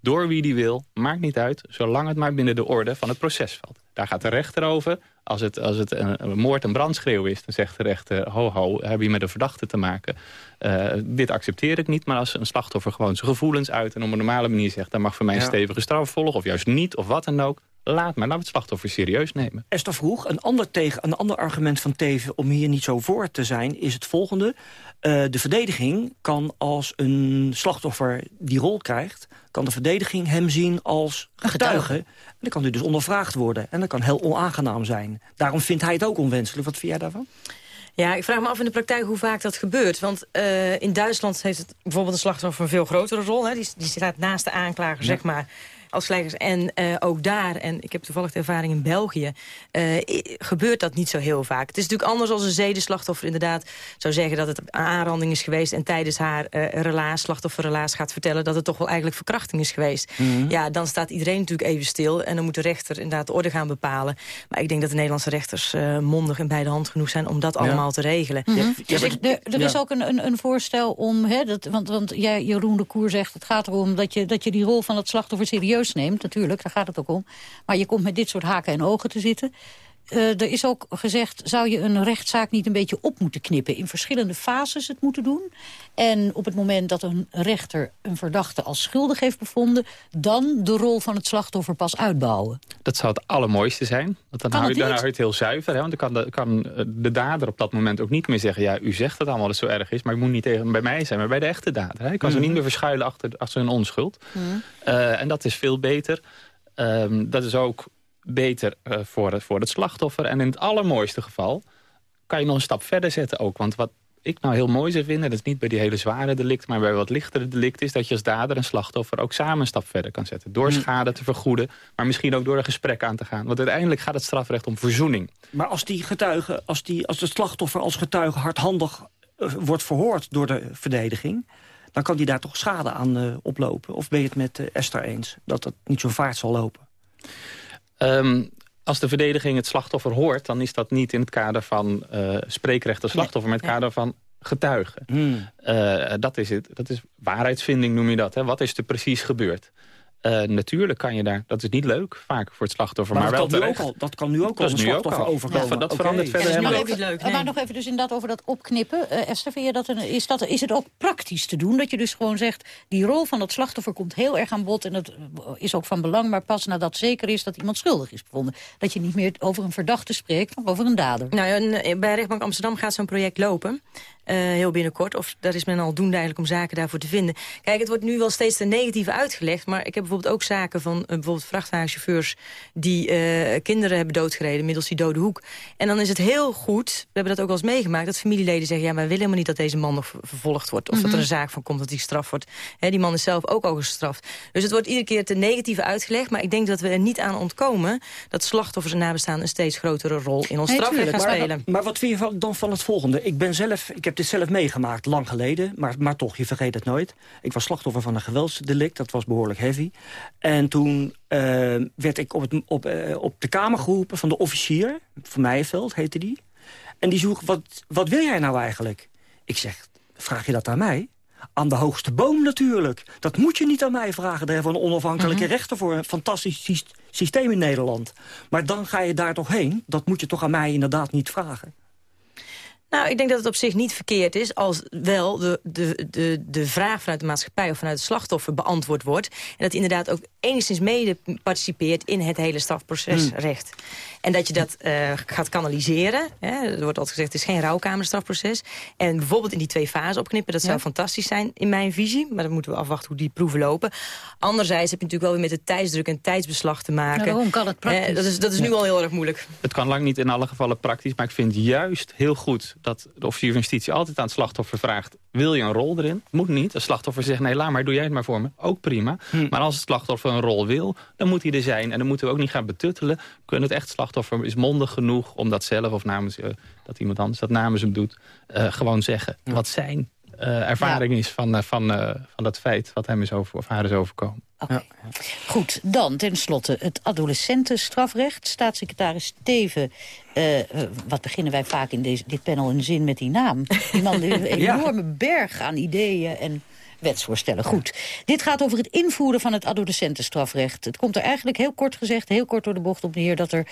[SPEAKER 10] door wie hij wil, maakt niet uit... zolang het maar binnen de orde van het proces valt. Daar gaat de rechter over. Als het, als het een, een moord- en brandschreeuw is, dan zegt de rechter... ho, ho, heb je met een verdachte te maken. Uh, dit accepteer ik niet, maar als een slachtoffer gewoon zijn gevoelens uit... en op een normale manier zegt, dan mag voor mij een ja. stevige straf volgen... of juist niet, of wat dan ook, laat maar, laat het slachtoffer serieus nemen.
[SPEAKER 9] Esther vroeg, een ander, tegen, een ander argument van Teven om hier niet zo voor te zijn... is het volgende. Uh, de verdediging kan als een slachtoffer die rol krijgt... kan de verdediging hem zien als getuige. En dan kan hij dus ondervraagd worden. En dat kan heel onaangenaam zijn. Daarom vindt hij het ook onwenselijk. Wat vind jij daarvan?
[SPEAKER 11] Ja, ik vraag me af in de praktijk hoe vaak dat gebeurt. Want uh, in Duitsland heeft het bijvoorbeeld een slachtoffer een veel grotere rol. Hè? Die, die staat naast de aanklager, ja. zeg maar als. En uh, ook daar, en ik heb toevallig de ervaring in België... Uh, gebeurt dat niet zo heel vaak. Het is natuurlijk anders als een zedenslachtoffer inderdaad zou zeggen... dat het een aanranding is geweest... en tijdens haar uh, relaas, slachtofferrelaas gaat vertellen... dat het toch wel eigenlijk verkrachting is geweest. Mm -hmm. Ja, dan staat iedereen natuurlijk even stil... en dan moet de rechter inderdaad de orde gaan bepalen. Maar ik denk dat de Nederlandse rechters mondig en bij de hand genoeg zijn... om dat ja. allemaal te regelen.
[SPEAKER 7] Mm -hmm. ja, dus ik, de, er is ook een, een, een voorstel om... Hè, dat, want, want jij, Jeroen de Koer zegt, het gaat erom dat je, dat je die rol van het slachtoffer serieus neemt, natuurlijk, daar gaat het ook om. Maar je komt met dit soort haken en ogen te zitten. Uh, er is ook gezegd, zou je een rechtszaak niet een beetje op moeten knippen? In verschillende fases het moeten doen. En op het moment dat een rechter een verdachte als schuldig heeft bevonden... dan de rol van het slachtoffer pas uitbouwen.
[SPEAKER 10] Dat zou het allermooiste zijn. Want dan hou je, dan hou je het heel zuiver. Hè? Want dan kan de, kan de dader op dat moment ook niet meer zeggen... ja, u zegt het allemaal dat het zo erg is... maar het moet niet tegen bij mij zijn, maar bij de echte dader. Hè? Ik kan mm. ze niet meer verschuilen achter, achter hun onschuld. Mm. Uh, en dat is veel beter. Um, dat is ook beter uh, voor, het, voor het slachtoffer. En in het allermooiste geval kan je nog een stap verder zetten ook. Want wat ik nou heel mooi zou vinden... dat is niet bij die hele zware delict... maar bij wat lichtere delict is... dat je als dader en slachtoffer ook samen een stap verder kan zetten. Door schade te vergoeden, maar misschien ook door een gesprek aan te gaan. Want uiteindelijk gaat het strafrecht om verzoening.
[SPEAKER 9] Maar als die getuige, als, die, als het slachtoffer als getuige hardhandig uh, wordt verhoord door de verdediging... dan kan die daar toch schade aan uh, oplopen. Of ben je het met uh, Esther eens dat het niet zo vaart zal lopen?
[SPEAKER 10] Um, als de verdediging het slachtoffer hoort... dan is dat niet in het kader van uh, spreekrecht als slachtoffer... maar in het kader van getuigen.
[SPEAKER 9] Hmm.
[SPEAKER 10] Uh, dat, is het, dat is waarheidsvinding, noem je dat. Hè? Wat is er precies gebeurd? Uh, natuurlijk kan je daar, dat is niet leuk vaak voor het slachtoffer.
[SPEAKER 9] Maar,
[SPEAKER 10] maar
[SPEAKER 9] dat,
[SPEAKER 10] wel
[SPEAKER 9] kan nu ook al, dat kan nu ook al een slachtoffer
[SPEAKER 10] al.
[SPEAKER 9] overkomen.
[SPEAKER 10] Ja, dat
[SPEAKER 9] okay.
[SPEAKER 10] verandert verder helemaal
[SPEAKER 7] niet. Leuk, nee. Maar nog even dus inderdaad over dat opknippen. Uh, Esther, vind je dat een, is, dat, is het ook praktisch te doen? Dat je dus gewoon zegt, die rol van het slachtoffer komt heel erg aan bod... en dat is ook van belang, maar pas nadat zeker is dat iemand schuldig is bevonden. Dat je niet meer over een verdachte spreekt, maar over een dader.
[SPEAKER 11] Nou, bij rechtbank Amsterdam gaat zo'n project lopen... eh, heel binnenkort. Of daar is men al doende eigenlijk om zaken daarvoor te vinden. Kijk, het wordt nu wel steeds te negatief uitgelegd. Maar ik heb bijvoorbeeld ook zaken van uh, bijvoorbeeld vrachtwagenchauffeurs... die uh, kinderen hebben doodgereden middels die dode hoek. En dan is het heel goed, we hebben dat ook wel eens meegemaakt... dat familieleden zeggen, ja, wij willen helemaal niet dat deze man nog vervolgd wordt. Of mm -hmm. dat er een zaak van komt dat hij gestraft wordt. He, die man is zelf ook al gestraft. Dus het wordt iedere keer te negatief uitgelegd. Maar ik denk dat we er niet aan ontkomen... dat slachtoffers en nabestaan een steeds grotere rol in ons strafrecht gaan
[SPEAKER 9] maar,
[SPEAKER 11] spelen.
[SPEAKER 9] Maar wat vind je dan van het volgende? Ik, ben zelf, ik heb dit zelf meegemaakt, lang geleden. Maar, maar toch, je vergeet het nooit. Ik was slachtoffer van een geweldsdelict. Dat was behoorlijk heavy. En toen uh, werd ik op, het, op, uh, op de kamer geroepen van de officier. Van Meijeveld heette die. En die vroeg, wat, wat wil jij nou eigenlijk? Ik zeg, vraag je dat aan mij? Aan de hoogste boom natuurlijk. Dat moet je niet aan mij vragen. Daar hebben we een onafhankelijke mm -hmm. rechter voor. Een fantastisch systeem in Nederland. Maar dan ga je daar toch heen. Dat moet je toch aan mij inderdaad niet vragen.
[SPEAKER 11] Nou, ik denk dat het op zich niet verkeerd is... als wel de, de, de, de vraag vanuit de maatschappij of vanuit het slachtoffer beantwoord wordt. En dat inderdaad ook enigszins mede participeert in het hele strafprocesrecht. Mm. En dat je dat uh, gaat kanaliseren. Hè. Er wordt altijd gezegd, het is geen rouwkamerstrafproces. En bijvoorbeeld in die twee fasen opknippen, dat zou ja. fantastisch zijn in mijn visie. Maar dan moeten we afwachten hoe die proeven lopen. Anderzijds heb je natuurlijk wel weer met de tijdsdruk en tijdsbeslag te maken.
[SPEAKER 7] Nou, waarom kan het praktisch?
[SPEAKER 11] Eh, dat is, dat is nu al heel erg moeilijk.
[SPEAKER 10] Het kan lang niet in alle gevallen praktisch, maar ik vind juist heel goed dat de officier van justitie altijd aan het slachtoffer vraagt... wil je een rol erin? Moet niet. Als slachtoffer zegt, nee, laat maar, doe jij het maar voor me. Ook prima. Hm. Maar als het slachtoffer een rol wil, dan moet hij er zijn. En dan moeten we ook niet gaan betuttelen. Kunnen het echt slachtoffer is mondig genoeg om dat zelf... of namens uh, dat iemand anders dat namens hem doet, uh, gewoon zeggen. Ja. Wat zijn uh, ervaring ja. is van, uh, van, uh, van dat feit wat hem is over, of haar is overkomen.
[SPEAKER 7] Okay. Ja. Goed, dan tenslotte het adolescentenstrafrecht. Staatssecretaris Teven, wat beginnen wij vaak in deze, dit panel in zin met die naam. Die man heeft (laughs) een enorme berg aan ideeën en wetsvoorstellen. Goed, dit gaat over het invoeren van het adolescentenstrafrecht. Het komt er eigenlijk heel kort gezegd, heel kort door de bocht op neer... dat er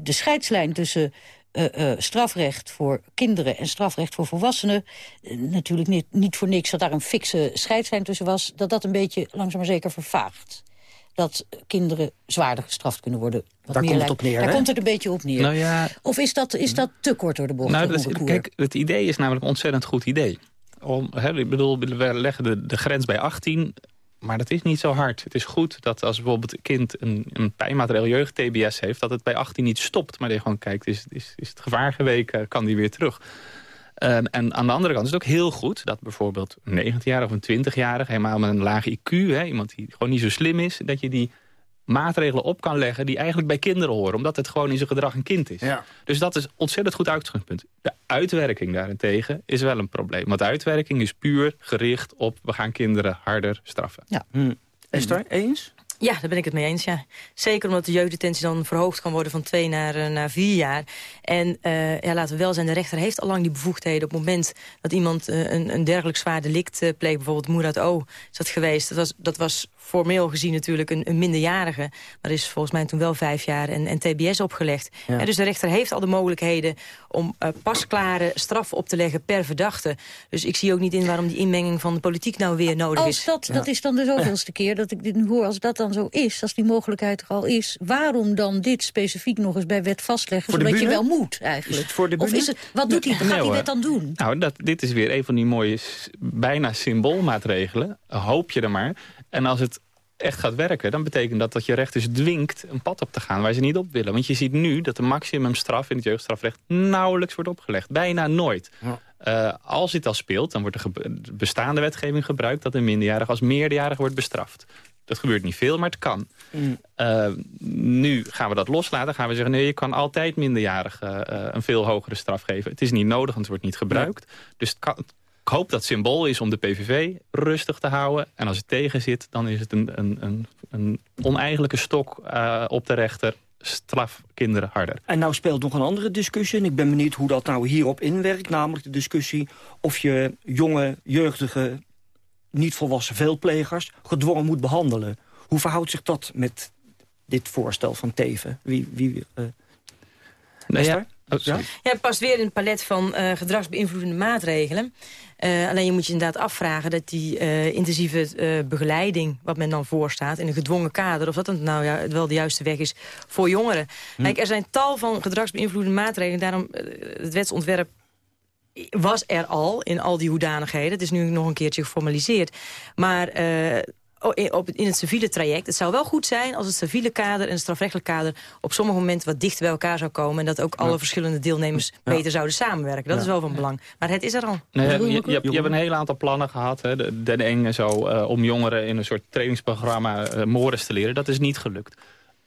[SPEAKER 7] de scheidslijn tussen uh, uh, strafrecht voor kinderen en strafrecht voor volwassenen... Uh, natuurlijk niet, niet voor niks dat daar een fikse scheidslijn tussen was... dat dat een beetje langzaam maar zeker vervaagt. Dat kinderen zwaarder gestraft kunnen worden.
[SPEAKER 9] Wat daar komt het op neer,
[SPEAKER 7] Daar
[SPEAKER 9] hè?
[SPEAKER 7] komt het een beetje op neer.
[SPEAKER 10] Nou ja,
[SPEAKER 7] of is dat, is dat te kort door de bocht?
[SPEAKER 10] Nou, is, kijk, het idee is namelijk een ontzettend goed idee. Om, hè, ik bedoel, we leggen de, de grens bij 18 maar dat is niet zo hard. Het is goed dat als bijvoorbeeld een kind een, een jeugd-TBS heeft... dat het bij 18 niet stopt, maar dat je gewoon kijkt... is, is, is het gevaar geweken, kan die weer terug? Um, en aan de andere kant is het ook heel goed... dat bijvoorbeeld een 19-jarige of een 20-jarige... helemaal met een laag IQ, hè, iemand die gewoon niet zo slim is... dat je die maatregelen op kan leggen die eigenlijk bij kinderen horen. Omdat het gewoon in zijn gedrag een kind is.
[SPEAKER 9] Ja.
[SPEAKER 10] Dus dat is ontzettend goed uitgangspunt. De uitwerking daarentegen is wel een probleem. Want de uitwerking is puur gericht op... we gaan kinderen harder straffen.
[SPEAKER 7] Ja.
[SPEAKER 9] Hm. Esther, eens?
[SPEAKER 11] Ja, daar ben ik het mee eens, ja. Zeker omdat de jeugddetentie dan verhoogd kan worden van twee naar, uh, naar vier jaar. En uh, ja, laten we wel zijn, de rechter heeft al lang die bevoegdheden... op het moment dat iemand uh, een, een dergelijk zwaar delict pleegt. Bijvoorbeeld Moerad O. is dat geweest. Dat was, dat was formeel gezien natuurlijk een, een minderjarige. Maar er is volgens mij toen wel vijf jaar en, en TBS opgelegd. Ja. Dus de rechter heeft al de mogelijkheden om uh, pasklare straffen op te leggen per verdachte. Dus ik zie ook niet in waarom die inmenging van de politiek nou weer nodig
[SPEAKER 7] als
[SPEAKER 11] is.
[SPEAKER 7] Dat, ja. dat is dan de zoveelste keer dat ik dit nu hoor. Als dat dan zo is, als die mogelijkheid er al is... waarom dan dit specifiek nog eens bij wet vastleggen... zodat je wel moet eigenlijk?
[SPEAKER 9] Is het voor de
[SPEAKER 7] of is het, wat doet die, gaat nee, die wet dan doen?
[SPEAKER 10] Nou, dat, dit is weer een van die mooie, bijna symboolmaatregelen. Hoop je er maar. En als het echt gaat werken, dan betekent dat dat je rechters dwingt een pad op te gaan waar ze niet op willen. Want je ziet nu dat de maximumstraf in het jeugdstrafrecht nauwelijks wordt opgelegd. Bijna nooit. Ja. Uh, als dit al speelt, dan wordt de bestaande wetgeving gebruikt dat een minderjarige als meerderjarige wordt bestraft. Dat gebeurt niet veel, maar het kan. Mm. Uh, nu gaan we dat loslaten. gaan we zeggen, nee, je kan altijd minderjarigen uh, een veel hogere straf geven. Het is niet nodig, want het wordt niet gebruikt. Dus het kan, ik hoop dat het symbool is om de PVV rustig te houden. En als het tegen zit, dan is het een, een, een, een oneigenlijke stok uh, op de rechter. Straf kinderen harder.
[SPEAKER 9] En nou speelt nog een andere discussie. En ik ben benieuwd hoe dat nou hierop inwerkt. Namelijk de discussie of je jonge, jeugdige, niet volwassen veelplegers... gedwongen moet behandelen. Hoe verhoudt zich dat met dit voorstel van Teven? Wie, wie, uh,
[SPEAKER 10] nou ja,
[SPEAKER 11] Oh, ja? ja, het past weer in het palet van uh, gedragsbeïnvloedende maatregelen. Uh, alleen je moet je inderdaad afvragen dat die uh, intensieve uh, begeleiding... wat men dan voorstaat in een gedwongen kader... of dat dan nou ja, wel de juiste weg is voor jongeren. Hm. Kijk, er zijn tal van gedragsbeïnvloedende maatregelen. Daarom het wetsontwerp was er al in al die hoedanigheden. Het is nu nog een keertje geformaliseerd. Maar in het civiele traject. Het zou wel goed zijn als het civiele kader en het strafrechtelijk kader... op sommige momenten wat dichter bij elkaar zou komen... en dat ook alle verschillende deelnemers beter zouden samenwerken. Dat is wel van belang. Maar het is er al.
[SPEAKER 10] Nee, je, je, je, hebt een heel aantal plannen gehad. Hè, de, zo, uh, om jongeren in een soort trainingsprogramma uh, mores te leren. Dat is niet gelukt.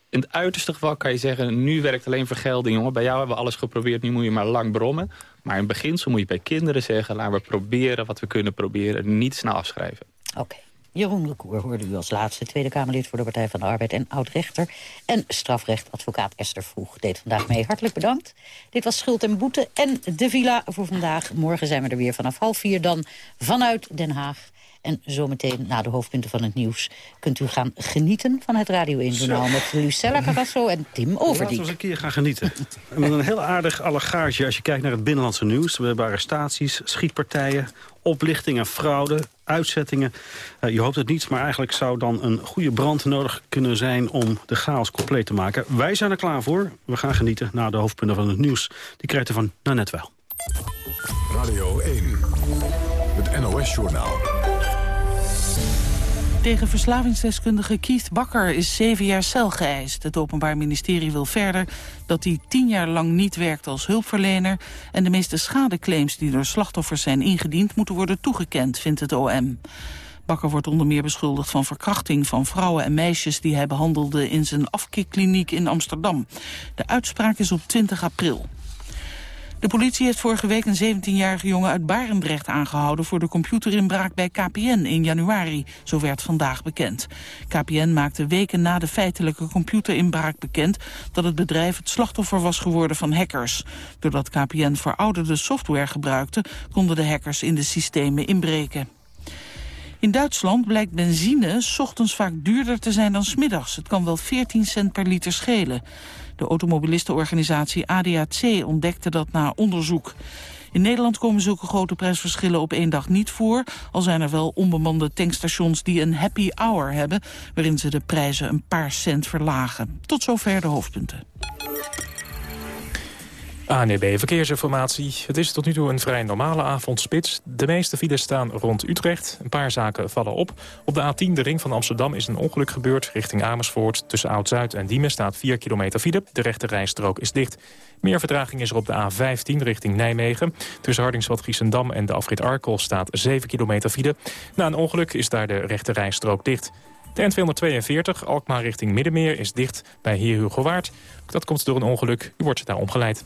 [SPEAKER 10] In het uiterste geval kan je zeggen... nu werkt alleen vergelding, jongen. Bij jou hebben we alles geprobeerd, nu moet je maar lang brommen. Maar in beginsel moet je bij kinderen zeggen... laten we proberen wat we kunnen proberen, niet snel afschrijven.
[SPEAKER 7] Oké. Jeroen Lecour hoorde u als laatste Tweede Kamerlid voor de Partij van de Arbeid en oud-rechter. En strafrechtadvocaat Esther Vroeg deed vandaag mee. Hartelijk bedankt. Dit was Schuld en Boete en de Villa voor vandaag. Morgen zijn we er weer vanaf half vier dan vanuit Den Haag. En zometeen na de hoofdpunten van het nieuws kunt u gaan genieten van het Radio 1 Journaal met Lucella Carrasso en Tim Overdiek. Laten
[SPEAKER 12] we eens een keer gaan genieten. met een heel aardig allegaartje als je kijkt naar het binnenlandse nieuws. We hebben arrestaties, schietpartijen, oplichtingen, fraude, uitzettingen. Uh, je hoopt het niet, maar eigenlijk zou dan een goede brand nodig kunnen zijn... om de chaos compleet te maken. Wij zijn er klaar voor. We gaan genieten na de hoofdpunten van het nieuws. Die krijgt u van Nanette wel.
[SPEAKER 1] Radio 1, het NOS-journaal.
[SPEAKER 2] Tegen verslavingsdeskundige Keith Bakker is zeven jaar cel geëist. Het Openbaar Ministerie wil verder dat hij tien jaar lang niet werkt als hulpverlener... en de meeste schadeclaims die door slachtoffers zijn ingediend... moeten worden toegekend, vindt het OM. Bakker wordt onder meer beschuldigd van verkrachting van vrouwen en meisjes... die hij behandelde in zijn afkikkliniek in Amsterdam. De uitspraak is op 20 april. De politie heeft vorige week een 17-jarige jongen uit Barendrecht aangehouden... voor de computerinbraak bij KPN in januari. Zo werd vandaag bekend. KPN maakte weken na de feitelijke computerinbraak bekend... dat het bedrijf het slachtoffer was geworden van hackers. Doordat KPN verouderde software gebruikte... konden de hackers in de systemen inbreken. In Duitsland blijkt benzine s ochtends vaak duurder te zijn dan smiddags. Het kan wel 14 cent per liter schelen. De automobilistenorganisatie ADAC ontdekte dat na onderzoek. In Nederland komen zulke grote prijsverschillen op één dag niet voor. Al zijn er wel onbemande tankstations die een happy hour hebben... waarin ze de prijzen een paar cent verlagen. Tot zover de hoofdpunten.
[SPEAKER 3] ANEB Verkeersinformatie. Het is tot nu toe een vrij normale avondspits. De meeste files staan rond Utrecht. Een paar zaken vallen op. Op de A10, de ring van Amsterdam, is een ongeluk gebeurd. Richting Amersfoort. Tussen Oud-Zuid en Diemen staat 4 kilometer file. De rechte rijstrook is dicht. Meer vertraging is er op de A15 richting Nijmegen. Tussen Hardingswad, Giesendam en de afrit Arkel staat 7 kilometer file. Na een ongeluk is daar de rechte rijstrook dicht. De N242, Alkmaar richting Middenmeer, is dicht bij Heer Hugo Waard. Dat komt door een ongeluk. U wordt daar omgeleid.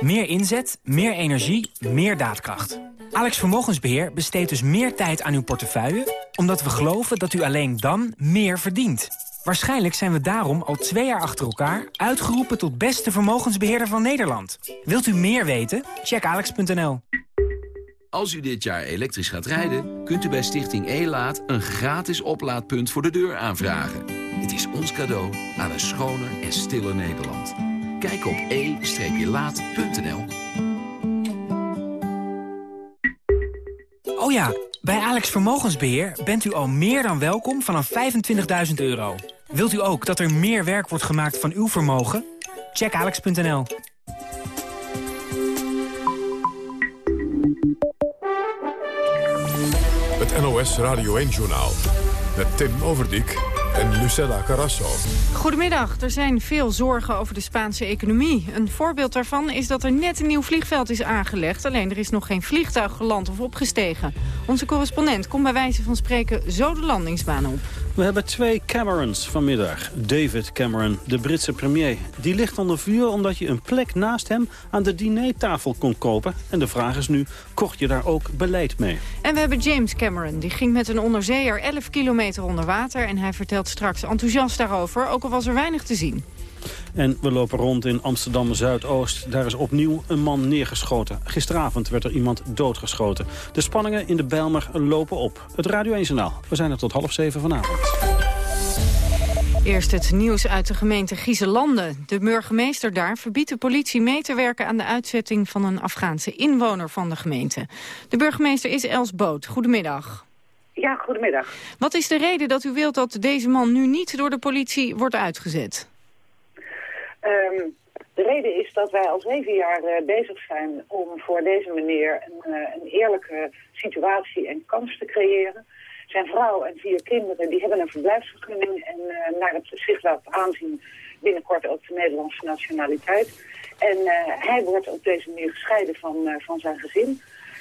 [SPEAKER 13] Meer inzet, meer energie, meer daadkracht. Alex Vermogensbeheer besteedt dus meer tijd aan uw portefeuille... omdat we geloven dat u alleen dan meer verdient. Waarschijnlijk zijn we daarom al twee jaar achter elkaar... uitgeroepen tot beste vermogensbeheerder van Nederland. Wilt u meer weten? Check alex.nl.
[SPEAKER 14] Als u dit jaar elektrisch gaat rijden... kunt u bij Stichting E-Laat een gratis oplaadpunt voor de deur aanvragen. Het is ons cadeau aan een schoner en stiller Nederland. Kijk op e-laat.nl.
[SPEAKER 13] Oh ja, bij Alex Vermogensbeheer bent u al meer dan welkom vanaf 25.000 euro. Wilt u ook dat er meer werk wordt gemaakt van uw vermogen? Check alex.nl.
[SPEAKER 1] Het NOS Radio 1-journaal met Tim Overdijk en Lucella Carrasso.
[SPEAKER 15] Goedemiddag. Er zijn veel zorgen over de Spaanse economie. Een voorbeeld daarvan is dat er net een nieuw vliegveld is aangelegd. Alleen er is nog geen vliegtuig geland of opgestegen. Onze correspondent komt bij wijze van spreken zo de landingsbaan op.
[SPEAKER 12] We hebben twee Camerons vanmiddag. David Cameron, de Britse premier. Die ligt onder vuur omdat je een plek naast hem aan de dinertafel kon kopen. En de vraag is nu, kocht je daar ook beleid mee?
[SPEAKER 15] En we hebben James Cameron. Die ging met een onderzeeër 11 kilometer onder water. En hij straks enthousiast daarover, ook al was er weinig te zien.
[SPEAKER 12] En we lopen rond in Amsterdam-Zuidoost. Daar is opnieuw een man neergeschoten. Gisteravond werd er iemand doodgeschoten. De spanningen in de Bijlmer lopen op. Het Radio 1 Journaal. We zijn er tot half zeven vanavond.
[SPEAKER 15] Eerst het nieuws uit de gemeente Gieselanden. De burgemeester daar verbiedt de politie mee te werken aan de uitzetting van een Afghaanse inwoner van de gemeente. De burgemeester is Els Boot. Goedemiddag.
[SPEAKER 16] Ja, goedemiddag.
[SPEAKER 15] Wat is de reden dat u wilt dat deze man nu niet door de politie wordt uitgezet?
[SPEAKER 16] Ehm, de reden is dat wij al zeven jaar uh, bezig zijn om voor deze meneer een, uh, een, eerlijke situatie en kans te creëren. Zijn vrouw en vier kinderen die hebben een verblijfsvergunning en uh, naar het zich laat aanzien binnenkort ook de Nederlandse nationaliteit. En hij wordt op deze manier gescheiden van, van zijn gezin.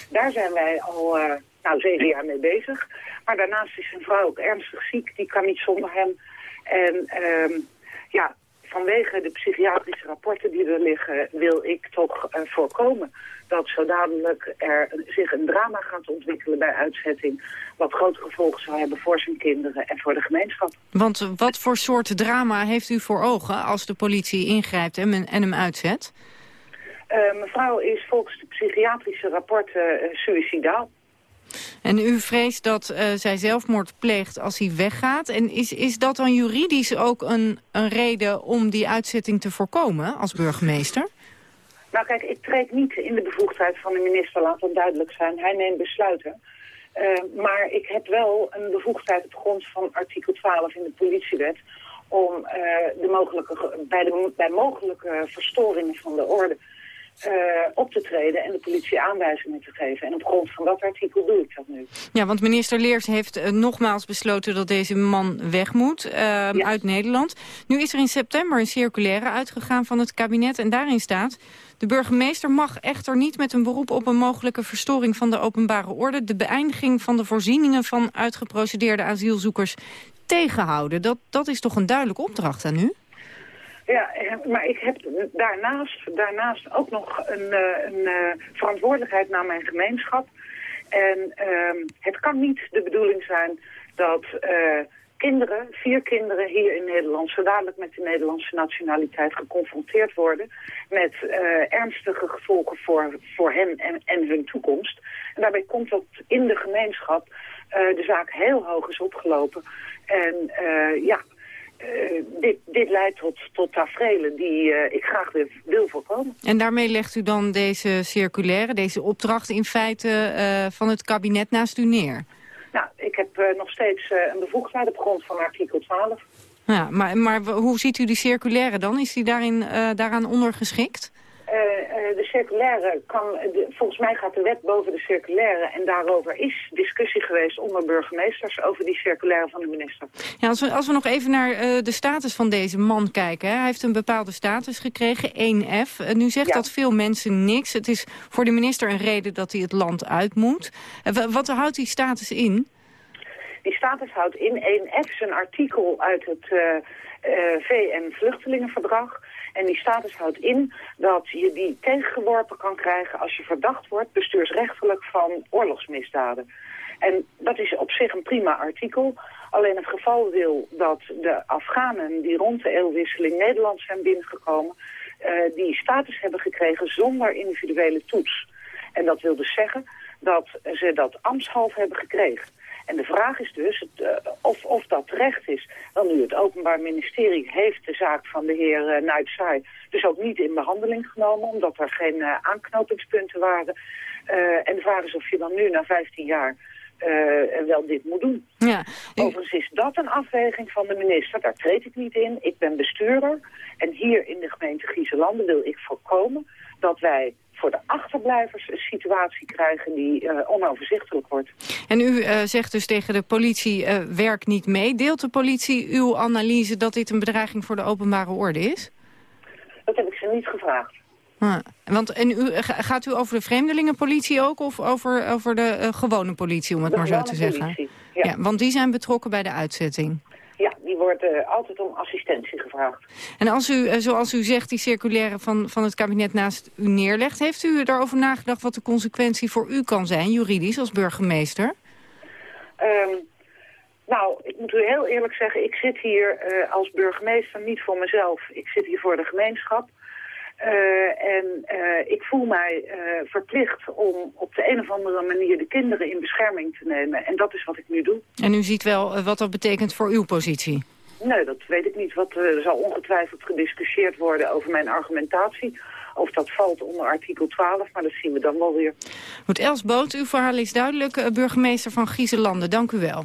[SPEAKER 16] Daar zijn wij al nou, zeven jaar mee bezig. Maar daarnaast is zijn vrouw ook ernstig ziek, die kan niet zonder hem. En ehm, ja, vanwege de psychiatrische rapporten die er liggen, wil ik toch uh, voorkomen dat zo dadelijk er zich een drama gaat ontwikkelen bij uitzetting... wat grote gevolgen zou hebben voor zijn kinderen en voor de gemeenschap.
[SPEAKER 15] Want wat voor soort drama heeft u voor ogen als de politie ingrijpt en, en hem uitzet?
[SPEAKER 16] Uh, mevrouw is volgens de psychiatrische rapporten uh, suicidaal.
[SPEAKER 15] En u vreest dat uh, zij zelfmoord pleegt als hij weggaat. En is, is dat dan juridisch ook een, een reden om die uitzetting te voorkomen als burgemeester?
[SPEAKER 16] Nou kijk, ik treed niet in de bevoegdheid van de minister, laat dat duidelijk zijn. Hij neemt besluiten. Uh, maar ik heb wel een bevoegdheid op grond van artikel 12 in de politiewet... om uh, de mogelijke, bij, de, bij mogelijke verstoringen van de orde uh, op te treden en de politie aanwijzingen te geven. En op grond van dat artikel doe ik dat nu.
[SPEAKER 15] Ja, want minister Leers heeft uh, nogmaals besloten dat deze man weg moet uh, ja. uit Nederland. Nu is er in september een circulaire uitgegaan van het kabinet en daarin staat... De burgemeester mag echter niet met een beroep op een mogelijke verstoring van de openbare orde... de beëindiging van de voorzieningen van uitgeprocedeerde asielzoekers tegenhouden. Dat, dat is toch een duidelijke opdracht aan u?
[SPEAKER 16] Ja, maar ik heb daarnaast, daarnaast ook nog een, een uh, verantwoordelijkheid naar mijn gemeenschap. En uh, het kan niet de bedoeling zijn dat kinderen, vier kinderen hier in Nederland... zo dadelijk met de Nederlandse nationaliteit geconfronteerd worden... met ernstige gevolgen voor, voor hen en, en hun toekomst. En daarbij komt dat in de gemeenschap de zaak heel hoog is opgelopen. En ja, uh, dit, dit, leidt tot, tot tafereelen die uh, ik graag wil, wil, voorkomen.
[SPEAKER 15] En daarmee legt u dan deze circulaire, deze opdracht in feite uh, van het kabinet naast u neer?
[SPEAKER 16] Nou, ik heb nog steeds een bevoegdheid op grond van artikel 12.
[SPEAKER 15] Ja, maar, maar hoe ziet u die circulaire dan? Is die daarin, daaraan ondergeschikt?
[SPEAKER 16] Uh, uh, de circulaire kan, de, volgens mij gaat de wet boven de circulaire en daarover is discussie geweest onder burgemeesters over die circulaire van de minister.
[SPEAKER 15] Ja, als we, als we nog even naar uh, de status van deze man kijken. Hè. Hij heeft een bepaalde status gekregen, 1F. nu zegt ja. dat veel mensen niks. Het is voor de minister een reden dat hij het land uit moet. wat houdt die status in?
[SPEAKER 16] Die status houdt in 1F een artikel uit het VN-vluchtelingenverdrag en die status houdt in dat je die tegengeworpen kan krijgen als je verdacht wordt bestuursrechtelijk van oorlogsmisdaden. En dat is op zich een prima artikel. Alleen het geval wil dat de Afghanen die rond de eeuwwisseling Nederland zijn binnengekomen... Uh, die status hebben gekregen zonder individuele toets. En dat wil dus zeggen dat ze dat ambtshalve hebben gekregen. En de vraag is dus het, uh, of, of dat terecht is. Dan nu het Openbaar Ministerie heeft de zaak van de heer uh, dus ook niet in behandeling genomen, omdat er geen uh, aanknopingspunten waren. en de vraag is of je dan nu na 15 jaar wel dit moet doen. Ja. Overigens is dat een afweging van de minister, daar treed ik niet in. Ik ben bestuurder en hier in de gemeente Griezenlanden wil ik voorkomen dat wij voor de achterblijvers een situatie krijgen die uh, onoverzichtelijk wordt.
[SPEAKER 15] En u uh, zegt dus tegen de politie, uh, werk niet mee. Deelt de politie uw analyse dat dit een bedreiging voor de openbare orde is?
[SPEAKER 16] Dat heb ik ze niet gevraagd.
[SPEAKER 15] Ah, want en u, gaat u over de vreemdelingenpolitie ook of over, over de gewone politie, om het
[SPEAKER 16] de
[SPEAKER 15] maar zo te zeggen?
[SPEAKER 16] Politie, ja.
[SPEAKER 15] ja. Want die zijn betrokken bij de uitzetting.
[SPEAKER 16] Ja, die wordt uh, altijd om assistentie gevraagd.
[SPEAKER 15] En als u, uh, zoals u zegt, die circulaire van, van het kabinet naast u neerlegt... heeft u erover nagedacht wat de consequentie voor u kan zijn, juridisch, als burgemeester?
[SPEAKER 16] Um, Nou, ik moet u heel eerlijk zeggen, ik zit hier uh, als burgemeester niet voor mezelf. Ik zit hier voor de gemeenschap. Uh, en uh, ik voel mij verplicht om op de een of andere manier de kinderen in bescherming te nemen. En dat is wat ik nu doe.
[SPEAKER 15] En u ziet wel wat dat betekent voor uw positie?
[SPEAKER 16] Nee, dat weet ik niet. Wat, er zal ongetwijfeld gediscussieerd worden over mijn argumentatie. Of dat valt onder artikel 12, maar dat zien we dan wel weer.
[SPEAKER 15] Goed, Els Boot, uw verhaal is duidelijk. burgemeester van Griezenlanden, dank u wel.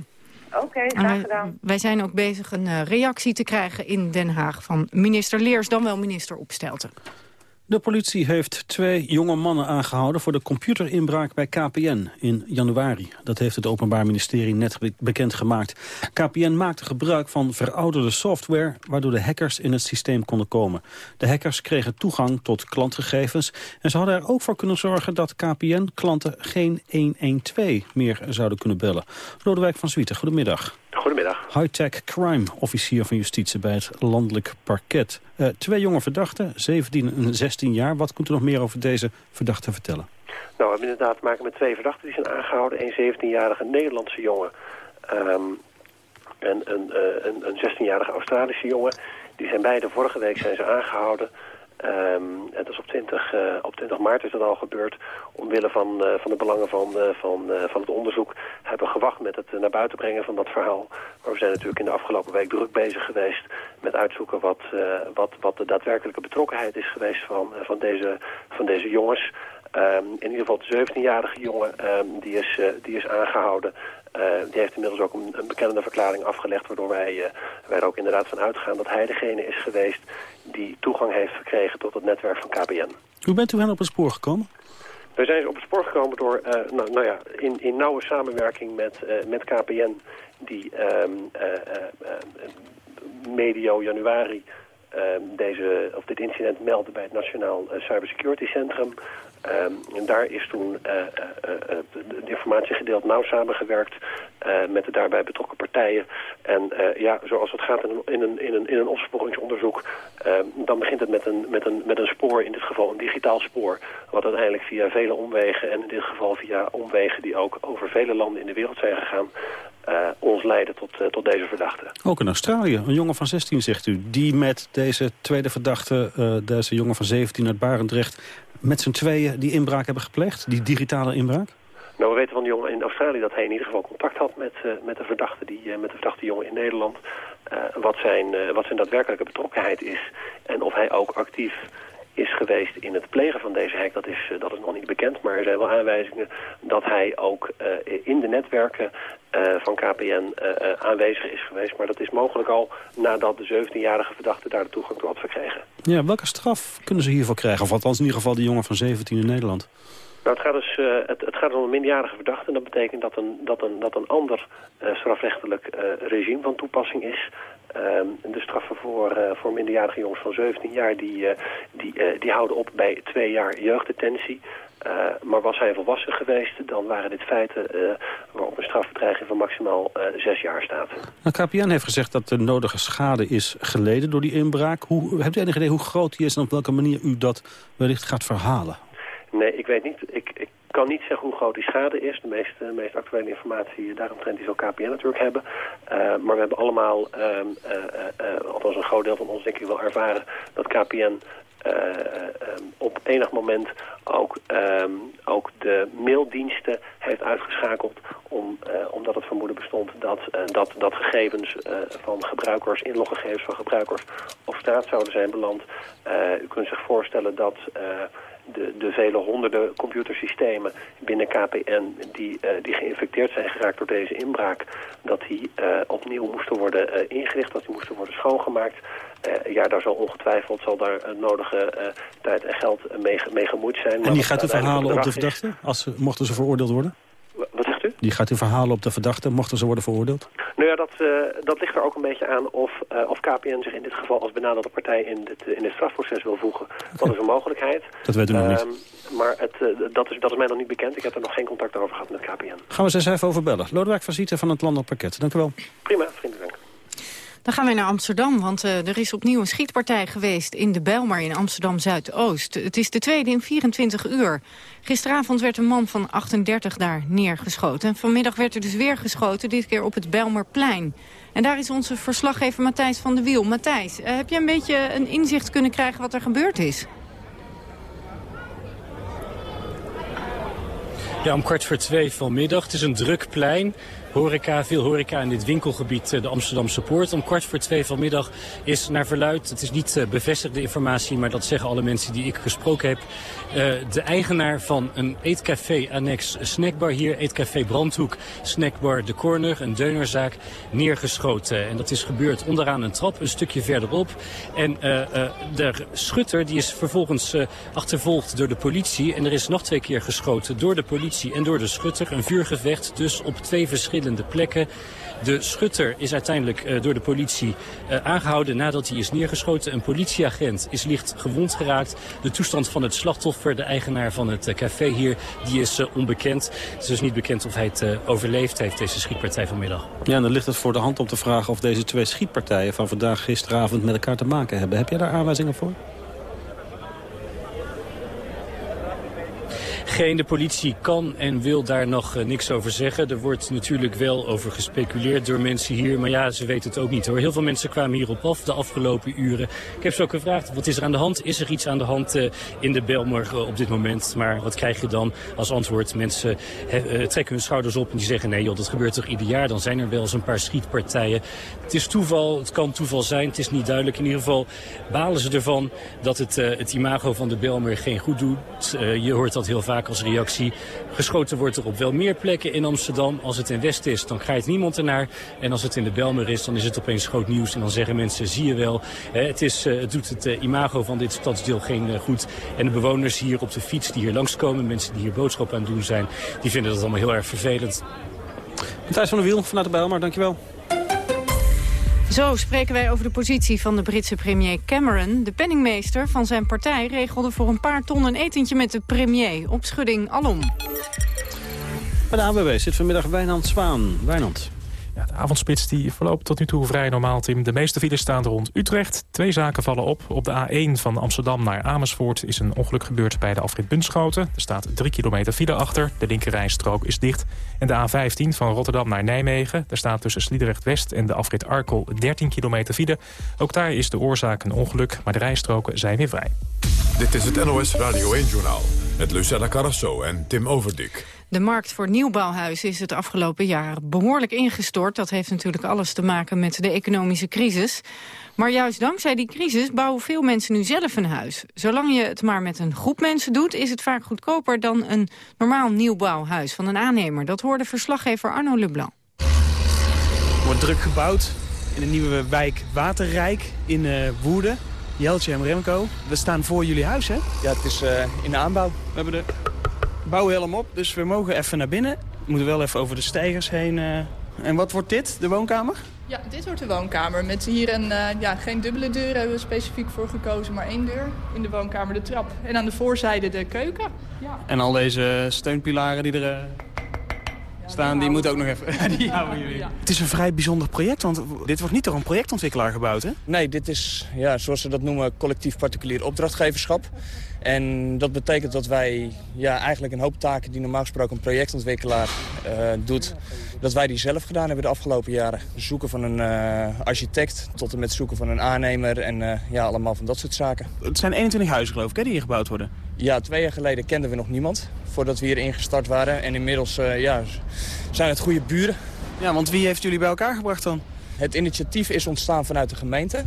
[SPEAKER 16] Oké, okay, graag gedaan.
[SPEAKER 15] Wij zijn ook bezig een reactie te krijgen in Den Haag... van minister Leers, dan wel minister Opstelten.
[SPEAKER 12] De politie heeft twee jonge mannen aangehouden voor de computerinbraak bij KPN in januari. Dat heeft het Openbaar Ministerie net bekendgemaakt. KPN maakte gebruik van verouderde software waardoor de hackers in het systeem konden komen. De hackers kregen toegang tot klantgegevens en ze hadden er ook voor kunnen zorgen dat KPN-klanten geen 112 meer zouden kunnen bellen. Lodewijk van Zwieten, goedemiddag.
[SPEAKER 17] Goedemiddag.
[SPEAKER 12] High-tech crime officier van justitie bij het landelijk parket. Uh, twee jonge verdachten, 17 en 16 jaar. Wat kunt u nog meer over deze verdachten vertellen?
[SPEAKER 17] Nou, we hebben inderdaad te maken met twee verdachten die zijn aangehouden. Een 17-jarige Nederlandse jongen um, en een, uh, een, een 16-jarige Australische jongen. Die zijn beide vorige week zijn ze aangehouden Um, dat is op 20, uh, eh, op 20 maart is dat al gebeurd. Omwille van, uh, van de belangen van, uh, van, van het onderzoek hebben we gewacht met het naar buiten brengen van dat verhaal. Maar we zijn natuurlijk in de afgelopen week druk bezig geweest met uitzoeken wat, wat, wat de daadwerkelijke betrokkenheid is geweest van, van, deze, van deze jongens. Um, in ieder geval de 17-jarige jongen um, die, is, die is aangehouden. Uh, die heeft inmiddels ook een, een bekende verklaring afgelegd... waardoor wij, uh, wij er ook inderdaad van uitgaan dat hij degene is geweest... die toegang heeft verkregen tot het netwerk van KPN.
[SPEAKER 12] Hoe bent u hen op het spoor gekomen?
[SPEAKER 17] We zijn op het spoor gekomen door, uh, nou, nou, ja, in, in nauwe samenwerking met, met KPN... die um, medio januari deze, of dit incident meldde bij het Nationaal Cybersecurity Centrum... Um, en daar is toen uh, de informatie gedeeld, nauw samengewerkt met de daarbij betrokken partijen. En ja, zoals het gaat in een, in een, in een, in een opsporingsonderzoek, ehm, dan begint het met een, met, een, met een spoor, in dit geval een digitaal spoor, wat uiteindelijk via vele omwegen en in dit geval via omwegen die ook over vele landen in de wereld zijn gegaan, ons leiden tot, tot deze verdachte.
[SPEAKER 12] Ook in Australië, een jongen van 16 zegt u, die met deze tweede verdachte, uh, deze jongen van 17 uit Barendrecht, met z'n tweeën die inbraak hebben gepleegd, die digitale inbraak?
[SPEAKER 17] Nou, we weten van de jongen in Australië dat hij in ieder geval contact had met, met, de, verdachte die, met de verdachte jongen in Nederland. wat, zijn, wat zijn daadwerkelijke betrokkenheid is en of hij ook actief is geweest in het plegen van deze hack, dat is, dat is nog niet bekend. Maar er zijn wel aanwijzingen dat hij ook uh, in de netwerken uh, van KPN aanwezig is geweest. Maar dat is mogelijk al nadat de 17-jarige verdachte daar de toegang toe had verkregen.
[SPEAKER 12] Ja, welke straf kunnen ze hiervoor krijgen? Of althans in ieder geval die jongen van 17 in Nederland?
[SPEAKER 17] Nou, het gaat, dus, uh, het, het, gaat om een minderjarige verdachte. En dat betekent dat een, dat een, dat een ander uh, strafrechtelijk uh, regime van toepassing is. Ehm, de straffen voor, voor minderjarige jongens van 17 jaar... die, die, die houden op bij twee jaar jeugddetentie. maar was hij volwassen geweest, dan waren dit feiten waarop een strafbedreiging van maximaal zes jaar staat.
[SPEAKER 12] Nou, KPN heeft gezegd dat de nodige schade is geleden door die inbraak. Hoe, hebt u enig idee hoe groot die is en op welke manier u dat wellicht gaat verhalen?
[SPEAKER 17] Nee, ik weet niet. Ik, ik kan niet zeggen hoe groot die schade is. De meest, meest actuele informatie daaromtrent die zal KPN natuurlijk hebben. Uh, maar we hebben allemaal, um, althans een groot deel van ons denk ik wel ervaren... dat KPN um, op enig moment ook, um, ook de maildiensten heeft uitgeschakeld... Om, omdat het vermoeden bestond dat, dat, dat gegevens van gebruikers, inloggegevens van gebruikers... op straat zouden zijn beland. u kunt zich voorstellen dat de, de vele honderden computersystemen binnen KPN die, uh, die geïnfecteerd zijn geraakt door deze inbraak, dat die uh, opnieuw moesten worden uh, ingericht, dat die moesten worden schoongemaakt. ja, daar zal ongetwijfeld zal daar nodige tijd en geld mee, mee gemoeid zijn.
[SPEAKER 12] En die gaat u verhalen op de verdachte, als, mochten ze veroordeeld worden?
[SPEAKER 17] Wat zegt u?
[SPEAKER 12] Die gaat u verhalen op de verdachte, mochten ze worden veroordeeld?
[SPEAKER 17] Nou ja, dat, uh, dat ligt er ook een beetje aan of, uh, of KPN zich in dit geval als benaderde partij in dit, in dit strafproces wil voegen. Dat is een mogelijkheid.
[SPEAKER 12] Dat weet u nog niet.
[SPEAKER 17] Ehm, maar het, uh, dat, is, dat is mij nog niet bekend. Ik heb er nog geen contact over gehad met KPN.
[SPEAKER 12] Gaan we ze eens even over bellen. Lodewijk van Zieten van het Landelijk Pakket. Dank u wel.
[SPEAKER 17] Prima, dank.
[SPEAKER 15] Dan gaan wij naar Amsterdam, want uh, er is opnieuw een schietpartij geweest in de Bijlmer in Amsterdam-Zuidoost. Het is de tweede in 24 uur. Gisteravond werd een man van 38 daar neergeschoten. En vanmiddag werd er dus weer geschoten, dit keer op het Bijlmerplein. En daar is onze verslaggever Matthijs van de Wiel. Matthijs, uh, heb je een beetje een inzicht kunnen krijgen wat er gebeurd is?
[SPEAKER 18] Ja, om kwart voor twee vanmiddag. Het is een druk plein horeca, veel horeca in dit winkelgebied, eh, de Amsterdamse Poort. Om kwart voor twee vanmiddag is naar verluid, het is niet eh, bevestigde informatie, maar dat zeggen alle mensen die ik gesproken heb, uh, de eigenaar van een eetcafé annex snackbar hier, eetcafé Brandhoek, snackbar De Corner, een deunerzaak, neergeschoten. En dat is gebeurd onderaan een trap, een stukje verderop. En de schutter die is vervolgens achtervolgd door de politie en er is nog twee keer geschoten door de politie en door de schutter. Een vuurgevecht dus op twee verschillende plekken. De schutter is uiteindelijk uh, door de politie uh, aangehouden nadat hij is neergeschoten. Een politieagent is licht gewond geraakt. De toestand van het slachtoffer, de eigenaar van het uh, café hier, die is onbekend. Het is dus niet bekend of hij het overleefd heeft, deze schietpartij vanmiddag.
[SPEAKER 12] Ja, dan ligt het voor de hand om te vragen of deze twee schietpartijen van vandaag gisteravond met elkaar te maken hebben. Heb jij daar aanwijzingen voor?
[SPEAKER 18] Geen. De politie kan en wil daar nog uh, niks over zeggen. Er wordt natuurlijk wel over gespeculeerd door mensen hier. Maar ja, ze weten het ook niet hoor. Heel veel mensen kwamen hierop af de afgelopen uren. Ik heb ze ook gevraagd, wat is er aan de hand? Is er iets aan de hand uh, in de Belmer op dit moment? Maar wat krijg je dan als antwoord? Mensen trekken hun schouders op en die zeggen... nee joh, dat gebeurt toch ieder jaar? Dan zijn er wel eens een paar schietpartijen. Het is toeval, het kan toeval zijn. Het is niet duidelijk. In ieder geval balen ze ervan dat het, het imago van de Belmer geen goed doet. je hoort dat heel vaak als reactie. Geschoten wordt er op wel meer plekken in Amsterdam. Als het in West is, dan krijgt niemand ernaar. En als het in de Belmer is, dan is het opeens groot nieuws. En dan zeggen mensen, zie je wel, het, is, het doet het imago van dit stadsdeel geen goed. En de bewoners hier op de fiets die hier langskomen, mensen die hier boodschap aan doen zijn, die vinden dat allemaal heel erg vervelend.
[SPEAKER 12] Matthijs van der Wiel vanuit de Bijlmer, dankjewel.
[SPEAKER 15] Zo spreken wij over de positie van de Britse premier Cameron. De penningmeester van zijn partij regelde voor een paar ton een etentje met de premier. Op schudding alom.
[SPEAKER 12] Bij de AWB zit vanmiddag Wijnand Zwaan. Wijnand.
[SPEAKER 3] Avondspits die verloopt tot nu toe vrij normaal, Tim. De meeste files staan rond Utrecht. Twee zaken vallen op. Op de A1 van Amsterdam naar Amersfoort is een ongeluk gebeurd bij de afrit Bunschoten. Er staat 3 kilometer file achter. De linkerrijstrook is dicht. En de A15 van Rotterdam naar Nijmegen. Daar staat tussen Sliedrecht-West en de afrit Arkel 13 kilometer file. Ook daar is de oorzaak een ongeluk, maar de rijstroken zijn weer vrij.
[SPEAKER 1] Dit is het NOS Radio 1-journaal met Lucella Carrasso en Tim Overdik.
[SPEAKER 15] De markt voor nieuwbouwhuizen is het afgelopen jaar behoorlijk ingestort. Dat heeft natuurlijk alles te maken met de economische crisis. Maar juist dankzij die crisis bouwen veel mensen nu zelf een huis. Zolang je het maar met een groep mensen doet... is het vaak goedkoper dan een normaal nieuwbouwhuis van een aannemer. Dat hoorde verslaggever Arno Leblanc.
[SPEAKER 19] Er wordt druk gebouwd in de nieuwe wijk Waterrijk in uh, Woerden. Jeltje en Remco, we staan voor jullie huis, hè?
[SPEAKER 20] Ja, het is uh, in de aanbouw.
[SPEAKER 19] We hebben de bouwhelm op, dus we mogen even naar binnen. We moeten wel even over de stijgers heen. Uh... En wat wordt dit, de woonkamer?
[SPEAKER 21] Ja, dit wordt de woonkamer. Met hier een, uh, ja, geen dubbele deur hebben we specifiek voor gekozen, maar één deur. In de woonkamer de trap. En aan de voorzijde de keuken. Ja.
[SPEAKER 19] En al deze steunpilaren die er... Uh staan, die moeten ook nog even... (laughs) die houden jullie. Ja. Het is een vrij bijzonder project, want dit wordt niet door een projectontwikkelaar gebouwd, hè?
[SPEAKER 20] Nee, dit is, ja, zoals ze dat noemen, collectief particulier opdrachtgeverschap. En dat betekent dat wij ja, eigenlijk een hoop taken die normaal gesproken een projectontwikkelaar uh, doet, dat wij die zelf gedaan hebben de afgelopen jaren. Zoeken van een uh, architect tot en met zoeken van een aannemer en uh, ja, allemaal van dat soort zaken.
[SPEAKER 19] Het zijn 21 huizen geloof ik hè, die hier gebouwd worden?
[SPEAKER 20] Ja, twee jaar geleden kenden we nog niemand voordat we hier ingestart waren. En inmiddels ja, zijn het goede buren.
[SPEAKER 19] Ja, want wie heeft jullie bij elkaar gebracht dan?
[SPEAKER 20] Het initiatief is ontstaan vanuit de gemeente.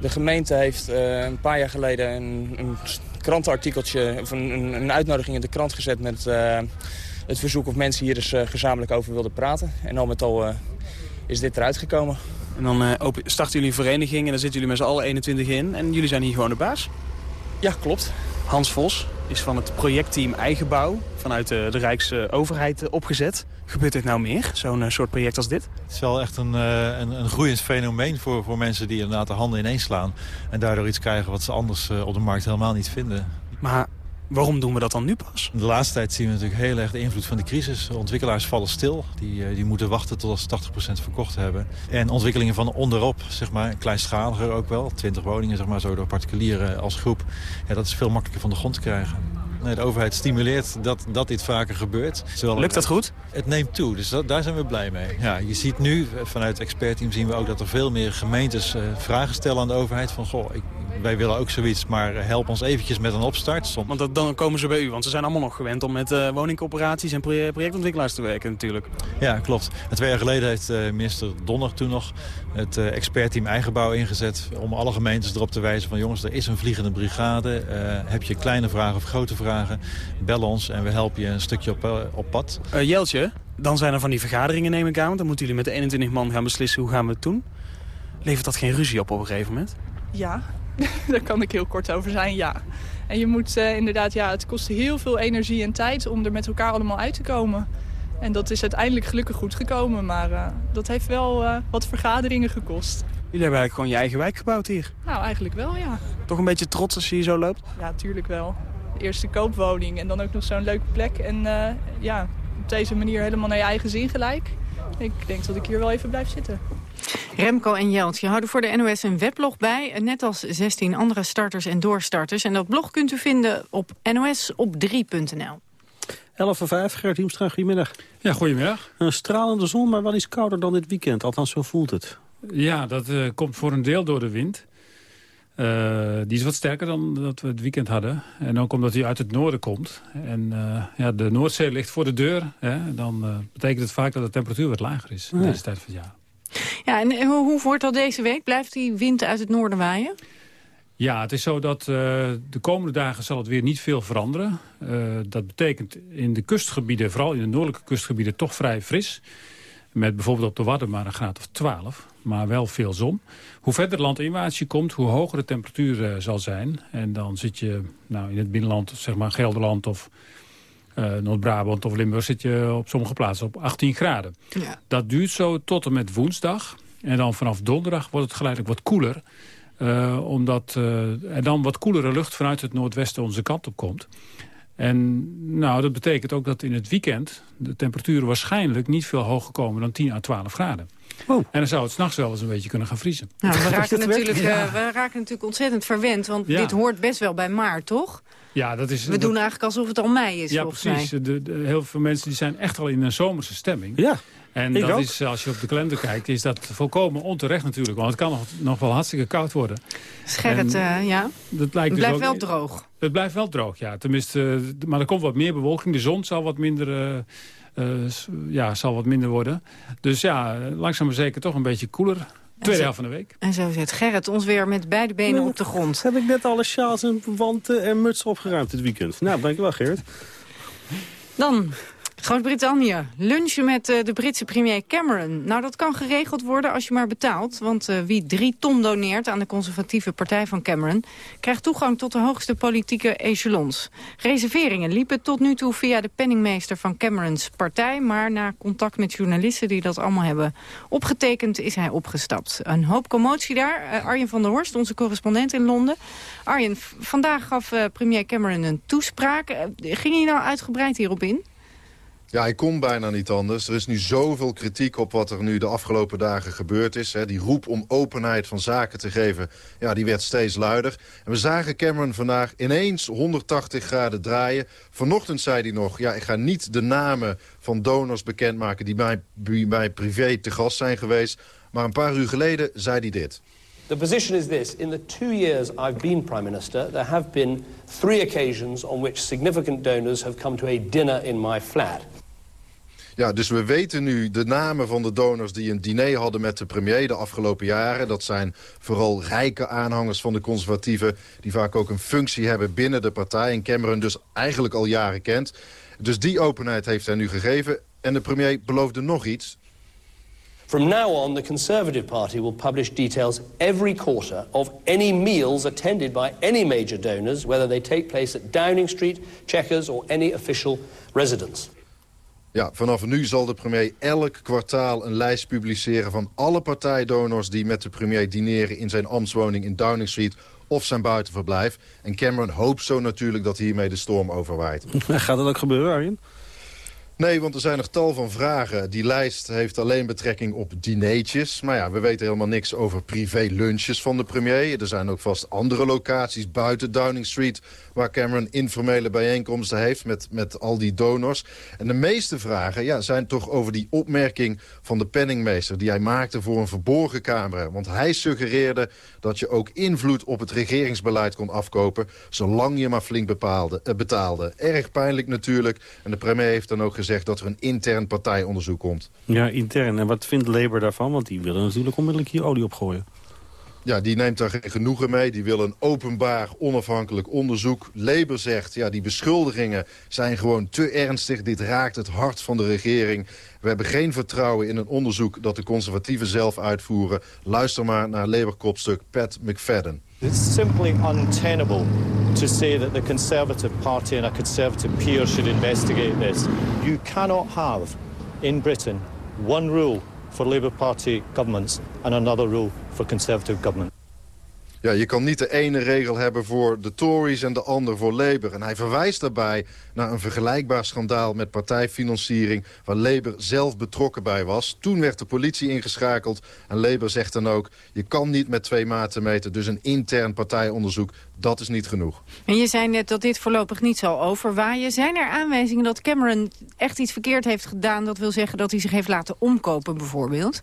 [SPEAKER 20] De gemeente heeft een paar jaar geleden een, een krantenartikeltje, of een, een, uitnodiging in de krant gezet met het verzoek of mensen hier eens uh, gezamenlijk over wilden praten. En al met al uh, is dit eruit gekomen.
[SPEAKER 19] En dan starten jullie een vereniging en dan zitten jullie met z'n allen 21 in. En jullie zijn hier gewoon de baas?
[SPEAKER 20] Ja, klopt.
[SPEAKER 19] Hans Vos is van het projectteam Eigenbouw vanuit de, de Rijksoverheid opgezet. Gebeurt dit nou meer, zo'n soort project als dit?
[SPEAKER 22] Het is wel echt een, een, een groeiend fenomeen voor, voor mensen die inderdaad de handen ineens slaan. En daardoor iets krijgen wat ze anders op de markt helemaal niet vinden.
[SPEAKER 19] Maar Waarom doen we dat dan nu pas?
[SPEAKER 22] De laatste tijd zien we natuurlijk heel erg de invloed van de crisis. Ontwikkelaars vallen stil. Die, eh, die moeten wachten tot ze 80% verkocht hebben. En ontwikkelingen van onderop, zeg maar, kleinschaliger ook wel. 20 woningen, zeg maar, zo door particulieren als groep. Ja, dat is veel makkelijker van de grond te krijgen. Nee, de overheid stimuleert dat, dat dit vaker gebeurt.
[SPEAKER 19] Lukt dat goed?
[SPEAKER 22] Het neemt toe, dus daar zijn we blij mee. Ja, je ziet nu, eh, vanuit het expertteam zien we ook dat er veel meer gemeentes uh, vragen stellen aan de overheid. Van, goh, ik, wij willen ook zoiets, maar help ons eventjes met een opstart.
[SPEAKER 19] Want dat, dan komen ze bij u, want ze zijn allemaal nog gewend om met uh, woningcoöperaties en projectontwikkelaars te werken natuurlijk.
[SPEAKER 22] Ja, klopt. En twee jaar geleden heeft minister Donner toen nog het expertteam Eigenbouw ingezet... om alle gemeentes erop te wijzen van jongens, er is een vliegende brigade. heb je kleine vragen of grote vragen? Bel ons en we helpen je een stukje op, eh, op pad.
[SPEAKER 19] Uh, Jeltje, dan zijn er van die vergaderingen neem ik aan. Dan moeten jullie met de 21 man gaan beslissen hoe gaan we het doen. Levert dat geen ruzie op op een gegeven moment?
[SPEAKER 21] Ja, (laughs) daar kan ik heel kort over zijn, ja. En je moet uh, inderdaad, ja, het kost heel veel energie en tijd om er met elkaar allemaal uit te komen. En dat is uiteindelijk gelukkig goed gekomen, maar uh, dat heeft wel uh, wat vergaderingen gekost.
[SPEAKER 19] Jullie hebben eigenlijk gewoon je eigen wijk gebouwd hier?
[SPEAKER 21] Nou, eigenlijk wel, ja.
[SPEAKER 19] Toch een beetje trots als je hier zo loopt?
[SPEAKER 21] Ja, tuurlijk wel eerste koopwoning en dan ook nog zo'n leuke plek. En ja, op deze manier helemaal naar je eigen zin gelijk. Ik denk dat ik hier wel even blijf zitten.
[SPEAKER 15] Remco en Jeltje houden voor de NOS een weblog bij, net als 16 andere starters en doorstarters. En dat blog kunt u vinden op nosop3.nl.
[SPEAKER 12] 11 voor 5, Gert Hiemstra, goedemiddag.
[SPEAKER 23] Ja, goedemiddag.
[SPEAKER 12] Een stralende zon, maar wel iets kouder dan dit weekend. Althans, zo voelt het.
[SPEAKER 23] Ja, dat uh, komt voor een deel door de wind. Uh, die is wat sterker dan dat we het weekend hadden. En ook omdat hij uit het noorden komt. En uh, ja, de Noordzee ligt voor de deur. Hè, dan uh, betekent het vaak dat de temperatuur wat lager is. In deze tijd van het jaar.
[SPEAKER 15] Ja, en hoe, hoe wordt dat deze week? Blijft die wind uit het noorden waaien?
[SPEAKER 23] Ja, het is zo dat de komende dagen zal het weer niet veel veranderen. dat betekent in de kustgebieden, vooral in de noordelijke kustgebieden, toch vrij fris. Met bijvoorbeeld op de Wadden maar een graad of 12. Maar wel veel zon. Hoe verder landinwaarts je komt, hoe hoger de temperatuur uh, zal zijn. En dan zit je nou, in het binnenland, zeg maar Gelderland of uh, Noord-Brabant of Limburg... zit je op sommige plaatsen op 18 graden. Ja. Dat duurt zo tot en met woensdag. En dan vanaf donderdag wordt het geleidelijk wat koeler. Uh, omdat er dan wat koelere lucht vanuit het noordwesten onze kant op komt. En nou, dat betekent ook dat in het weekend de temperaturen waarschijnlijk niet veel hoger komen dan 10 à 12 graden. Oh. En dan zou het s'nachts wel eens een beetje kunnen gaan vriezen.
[SPEAKER 15] Nou, we, raken natuurlijk, uh, we raken natuurlijk ontzettend verwend, want dit hoort best wel bij maart, toch?
[SPEAKER 23] Ja, dat is,
[SPEAKER 15] we doen eigenlijk alsof het al mei is,
[SPEAKER 23] ja, precies.
[SPEAKER 15] mij.
[SPEAKER 23] De, de, heel veel mensen die zijn echt al in een zomerse stemming.
[SPEAKER 12] Ja.
[SPEAKER 23] En dat is, als je op de kalender kijkt, is dat volkomen onterecht natuurlijk. Want het kan nog, nog wel hartstikke koud worden.
[SPEAKER 15] Scherret, uh, ja.
[SPEAKER 23] Dat lijkt
[SPEAKER 15] het
[SPEAKER 23] dus
[SPEAKER 15] blijft
[SPEAKER 23] ook,
[SPEAKER 15] wel droog.
[SPEAKER 23] Het blijft wel droog, ja. Tenminste, maar er komt wat meer bewolking. De zon zal wat minder... Uh, uh, ja, zal wat minder worden. Dus ja, langzaam maar zeker toch een beetje koeler. Tweede helft van de week.
[SPEAKER 15] En zo zit Gerrit ons weer met beide benen nou, op de grond.
[SPEAKER 12] Heb ik net alle sjaals en wanten en mutsen opgeruimd dit weekend. Nou, dankjewel Gerrit.
[SPEAKER 15] Dan Groot-Brittannië. Lunchen met uh, de Britse premier Cameron. Nou, dat kan geregeld worden als je maar betaalt. Want uh, wie drie ton doneert aan de conservatieve partij van Cameron... krijgt toegang tot de hoogste politieke echelons. Reserveringen liepen tot nu toe via de penningmeester van Camerons partij... maar na contact met journalisten die dat allemaal hebben opgetekend... is hij opgestapt. Een hoop commotie daar. Uh, Arjen van der Horst, onze correspondent in Londen. Arjen, vandaag gaf premier Cameron een toespraak. ging hij nou uitgebreid hierop in?
[SPEAKER 24] Ja, hij kon bijna niet anders. Er is nu zoveel kritiek op wat er nu de afgelopen dagen gebeurd is. Die roep om openheid van zaken te geven, ja, die werd steeds luider. En we zagen Cameron vandaag ineens 180 graden draaien. Vanochtend zei hij nog, ja, ik ga niet de namen van donors bekendmaken... die bij, bij privé te gast zijn geweest. Maar een paar uur geleden zei hij dit.
[SPEAKER 25] The position is this. In the two years I've been Prime Minister, there have been three occasions on which significant donors have come to a dinner in my flat.
[SPEAKER 24] Ja, dus we weten nu de namen van de donors die een diner hadden met de premier de afgelopen jaren. Dat zijn vooral rijke aanhangers van de conservatieven... die vaak ook een functie hebben binnen de partij. En Cameron dus eigenlijk al jaren kent. Dus die openheid heeft hij nu gegeven. En de premier beloofde nog iets.
[SPEAKER 25] From now on, the Conservative Party will publish details every quarter of any meals attended by any major donors, whether they take place at Downing Street, Chequers or any official residence.
[SPEAKER 24] Ja, vanaf nu zal de premier elk kwartaal een lijst publiceren... van alle partijdonors die met de premier dineren in zijn ambtswoning in Downing Street of zijn buitenverblijf. En Cameron hoopt zo natuurlijk dat hiermee de storm overwaait. (laughs)
[SPEAKER 12] Gaat dat ook gebeuren, Arjen?
[SPEAKER 24] Nee, want er zijn nog tal van vragen. Die lijst heeft alleen betrekking op dineetjes. Maar ja, we weten helemaal niks over privé-lunches van de premier. Er zijn ook vast andere locaties buiten Downing Street... waar Cameron informele bijeenkomsten heeft met, met al die donors. En de meeste vragen ja, zijn toch over die opmerking van de penningmeester... die hij maakte voor een verborgen camera. Want hij suggereerde dat je ook invloed op het regeringsbeleid kon afkopen... zolang je maar flink bepaalde, eh, betaalde. Erg pijnlijk natuurlijk. En de premier heeft dan ook gezegd dat er een intern partijonderzoek komt.
[SPEAKER 12] Ja, intern. En wat vindt Labour daarvan? Want die willen natuurlijk onmiddellijk hier olie opgooien.
[SPEAKER 24] Ja, die neemt daar geen genoegen mee. Die wil een openbaar, onafhankelijk onderzoek. Labour zegt, ja, die beschuldigingen zijn gewoon te ernstig. Dit raakt het hart van de regering. We hebben geen vertrouwen in een onderzoek dat de conservatieven zelf uitvoeren. Luister maar naar Labour-kopstuk Pat McFadden.
[SPEAKER 26] It's simply untenable to say that the Conservative Party and a Conservative peer should investigate this. You cannot have in Britain one rule for Labour Party governments and another rule for Conservative government.
[SPEAKER 24] Ja, je kan niet de ene regel hebben voor de Tories en de ander voor Labour. En hij verwijst daarbij naar een vergelijkbaar schandaal met partijfinanciering... waar Labour zelf betrokken bij was. Toen werd de politie ingeschakeld en Labour zegt dan ook... je kan niet met twee maten meten, dus een intern partijonderzoek... dat is niet genoeg.
[SPEAKER 15] En je zei net dat dit voorlopig niet zal overwaaien. Zijn er aanwijzingen dat Cameron echt iets verkeerd heeft gedaan... dat wil zeggen dat hij zich heeft laten omkopen bijvoorbeeld?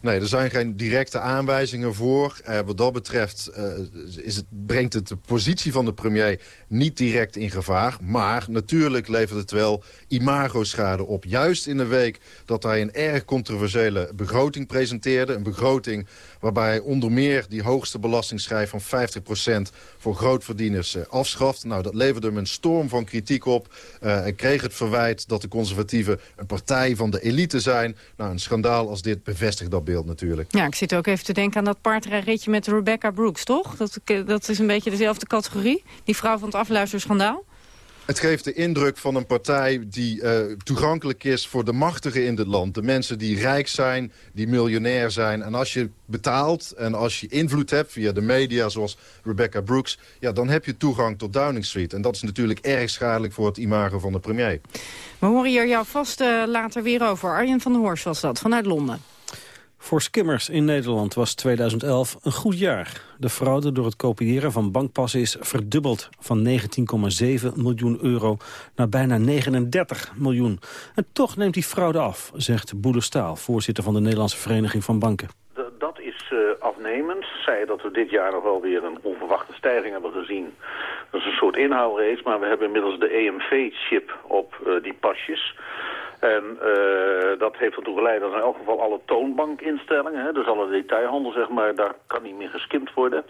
[SPEAKER 24] Nee, er zijn geen directe aanwijzingen voor. Eh, wat dat betreft uh, is het, brengt het de positie van de premier niet direct in gevaar. Maar natuurlijk levert het wel imago-schade op. Juist in de week dat hij een erg controversiële begroting presenteerde. Een begroting waarbij hij onder meer die hoogste belastingsschijf van 50% voor grootverdieners uh, afschaft. Nou, dat leverde hem een storm van kritiek op. hij kreeg het verwijt dat de conservatieven een partij van de elite zijn. Nou, een schandaal als dit bevestigt dat beeld natuurlijk.
[SPEAKER 15] Ja, ik zit ook even te denken aan dat paardrijritje met Rebecca Brooks, toch? Dat, dat is een beetje dezelfde categorie. Die vrouw van het afluisterschandaal.
[SPEAKER 24] Het geeft de indruk van een partij die uh, toegankelijk is voor de machtigen in dit land. De mensen die rijk zijn, die miljonair zijn. En als je betaalt en als je invloed hebt via de media zoals Rebecca Brooks... Ja, dan heb je toegang tot Downing Street. En dat is natuurlijk erg schadelijk voor het imago van de premier.
[SPEAKER 15] We horen hier jou vast uh, later weer over. Arjen van der Horst was dat, vanuit Londen.
[SPEAKER 12] Voor skimmers in Nederland was 2011 een goed jaar. De fraude door het kopiëren van bankpassen is verdubbeld... van 19,7 miljoen euro naar bijna 39 miljoen. En toch neemt die fraude af, zegt Boede Staal... voorzitter van de Nederlandse Vereniging van Banken.
[SPEAKER 27] Dat is uh, afnemend. Zij dat we dit jaar nog wel weer een onverwachte stijging hebben gezien. Dat is een soort inhaalrace, maar we hebben inmiddels de EMV-chip op uh, die pasjes... En uh, dat heeft ertoe geleid dat in elk geval alle toonbankinstellingen, hè, dus alle detailhandel, zeg maar, daar kan niet meer geskimd worden.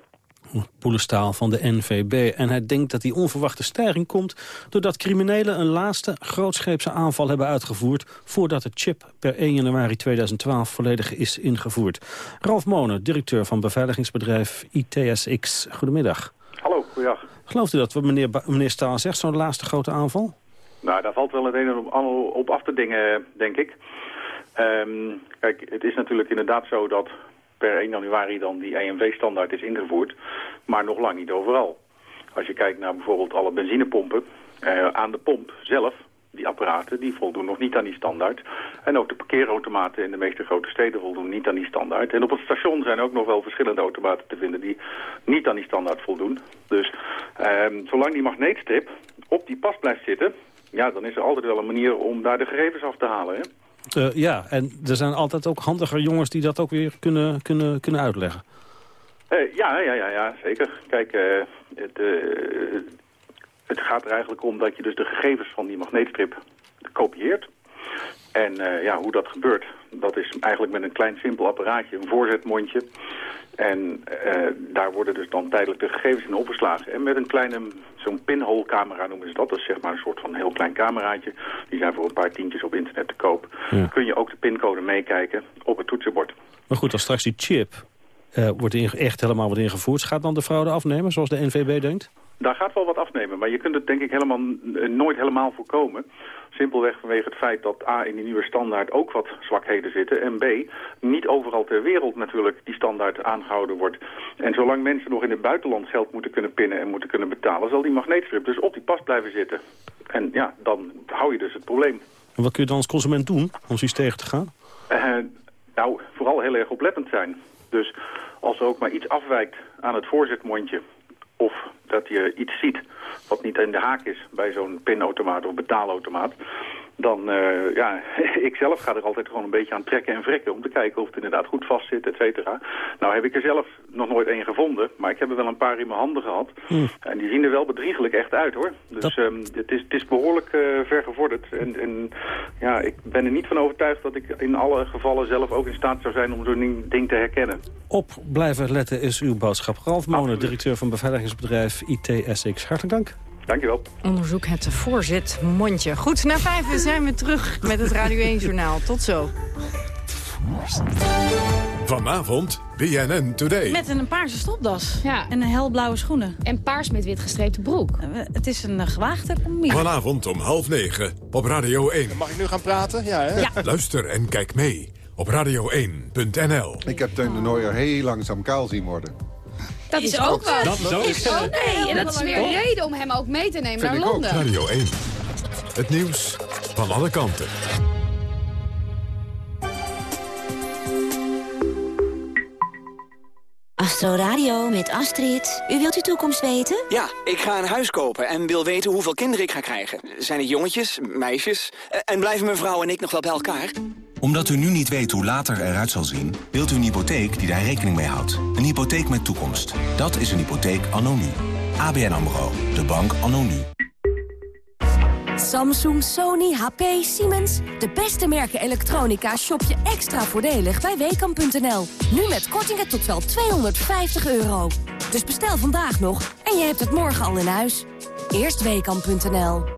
[SPEAKER 12] Poelenstaal van de NVB. En hij denkt dat die onverwachte stijging komt... doordat criminelen een laatste grootscheepse aanval hebben uitgevoerd... voordat de chip per 1 januari 2012 volledig is ingevoerd. Ralf Monen, directeur van beveiligingsbedrijf ITSX. Goedemiddag.
[SPEAKER 28] Hallo, goeiedag.
[SPEAKER 12] Gelooft u dat wat meneer, meneer Staal zegt, zo'n laatste grote aanval?
[SPEAKER 28] Nou, daar valt wel het een en op, af te dingen, denk ik. Um, kijk, het is natuurlijk inderdaad zo dat per 1 januari dan die EMV-standaard is ingevoerd, maar nog lang niet overal. Als je kijkt naar bijvoorbeeld alle benzinepompen, uh, aan de pomp zelf, die apparaten, die voldoen nog niet aan die standaard. En ook de parkeerautomaten in de meeste grote steden voldoen niet aan die standaard. En op het station zijn ook nog wel verschillende automaten te vinden die niet aan die standaard voldoen. Dus um, zolang die magneetstrip op die pas blijft zitten, ja, dan is er altijd wel een manier om daar de gegevens af te halen. Hè?
[SPEAKER 12] Uh, ja, en er zijn altijd ook handige jongens die dat ook weer kunnen, kunnen, kunnen uitleggen.
[SPEAKER 28] Uh, ja, ja, ja, ja, zeker. Kijk, uh, het, het gaat er eigenlijk om dat je dus de gegevens van die magneetstrip kopieert. En ja, hoe dat gebeurt, dat is eigenlijk met een klein simpel apparaatje, een voorzetmondje. En uh, daar worden dus dan tijdelijk de gegevens in opgeslagen. En met een kleine, zo'n pinhole camera noemen ze dat. Dat is zeg maar een soort van heel klein cameraatje. Die zijn voor een paar tientjes op internet te koop. Ja. Kun je ook de pincode meekijken op het toetsenbord.
[SPEAKER 12] Maar goed, als straks die chip uh, wordt echt helemaal wordt ingevoerd... gaat dan de fraude afnemen, zoals de NVB denkt?
[SPEAKER 28] Daar gaat wel wat afnemen, maar je kunt het denk ik helemaal eh, nooit helemaal voorkomen. Simpelweg vanwege het feit dat A, in die nieuwe standaard ook wat zwakheden zitten. En B, niet overal ter wereld natuurlijk die standaard aangehouden wordt. En zolang mensen nog in het buitenland geld moeten kunnen pinnen en moeten kunnen betalen... zal die magneetstrip dus op die pas blijven zitten. En ja, dan hou je dus het probleem.
[SPEAKER 12] En wat kun je dan als consument doen om zoiets tegen te gaan?
[SPEAKER 28] Uh, nou, vooral heel erg oplettend zijn. Dus als er ook maar iets afwijkt aan het voorzetmondje... of dat je iets ziet wat niet in de haak is bij zo'n pinautomaat of betaalautomaat dan, uh, ja, (laughs) ik zelf ga er altijd gewoon een beetje aan trekken en vrekken... om te kijken of het inderdaad goed vast zit, et cetera. Nou heb ik er zelf nog nooit één gevonden, maar ik heb er wel een paar in mijn handen gehad. Hmm. En die zien er wel bedriegelijk echt uit, hoor. Dus um, het, is, het is behoorlijk uh, ver gevorderd. En, en ja, ik ben er niet van overtuigd dat ik in alle gevallen zelf ook in staat zou zijn... om zo'n ding, ding, te herkennen.
[SPEAKER 12] Op blijven letten is uw boodschap. Ralf Monen, directeur van beveiligingsbedrijf ITSX. Hartelijk dank.
[SPEAKER 28] Dankjewel.
[SPEAKER 15] Onderzoek het voorzitmondje. Goed, na vijf zijn we terug met het Radio 1-journaal. Tot zo.
[SPEAKER 1] Vanavond BNN Today.
[SPEAKER 15] Met een paarse stopdas.
[SPEAKER 29] Ja.
[SPEAKER 15] En een helblauwe schoenen.
[SPEAKER 29] En paars met wit gestreepte broek.
[SPEAKER 15] Uh, het is een uh, gewaagde combi.
[SPEAKER 1] Vanavond om half negen op Radio 1.
[SPEAKER 30] Mag ik nu gaan praten? Ja, hè?
[SPEAKER 15] Ja.
[SPEAKER 1] Luister en kijk mee op radio1.nl.
[SPEAKER 27] Ik heb Teun de Nooier heel langzaam kaal zien worden.
[SPEAKER 29] Dat is, ook wat.
[SPEAKER 12] Dat is ook
[SPEAKER 29] Oh nee, en dat is weer een reden om hem ook mee te nemen naar Londen.
[SPEAKER 1] Radio 1. Het nieuws van alle kanten.
[SPEAKER 31] Astro Radio met Astrid. U wilt uw toekomst weten?
[SPEAKER 32] Ja, ik ga een huis kopen en wil weten hoeveel kinderen ik ga krijgen. Zijn het jongetjes, meisjes? En blijven mijn vrouw en ik nog wel bij elkaar?
[SPEAKER 8] Omdat u nu niet weet hoe later eruit zal zien... wilt u een hypotheek die daar rekening mee houdt. Een hypotheek met toekomst. Dat is een hypotheek anno. ABN AMRO. De bank anno.
[SPEAKER 33] Samsung, Sony, HP, Siemens. De beste merken elektronica shop je extra voordelig bij Weekamp.nl. Nu met kortingen tot wel 250 euro. Dus bestel vandaag nog en je hebt het morgen al in huis. Eerst Weekamp.nl.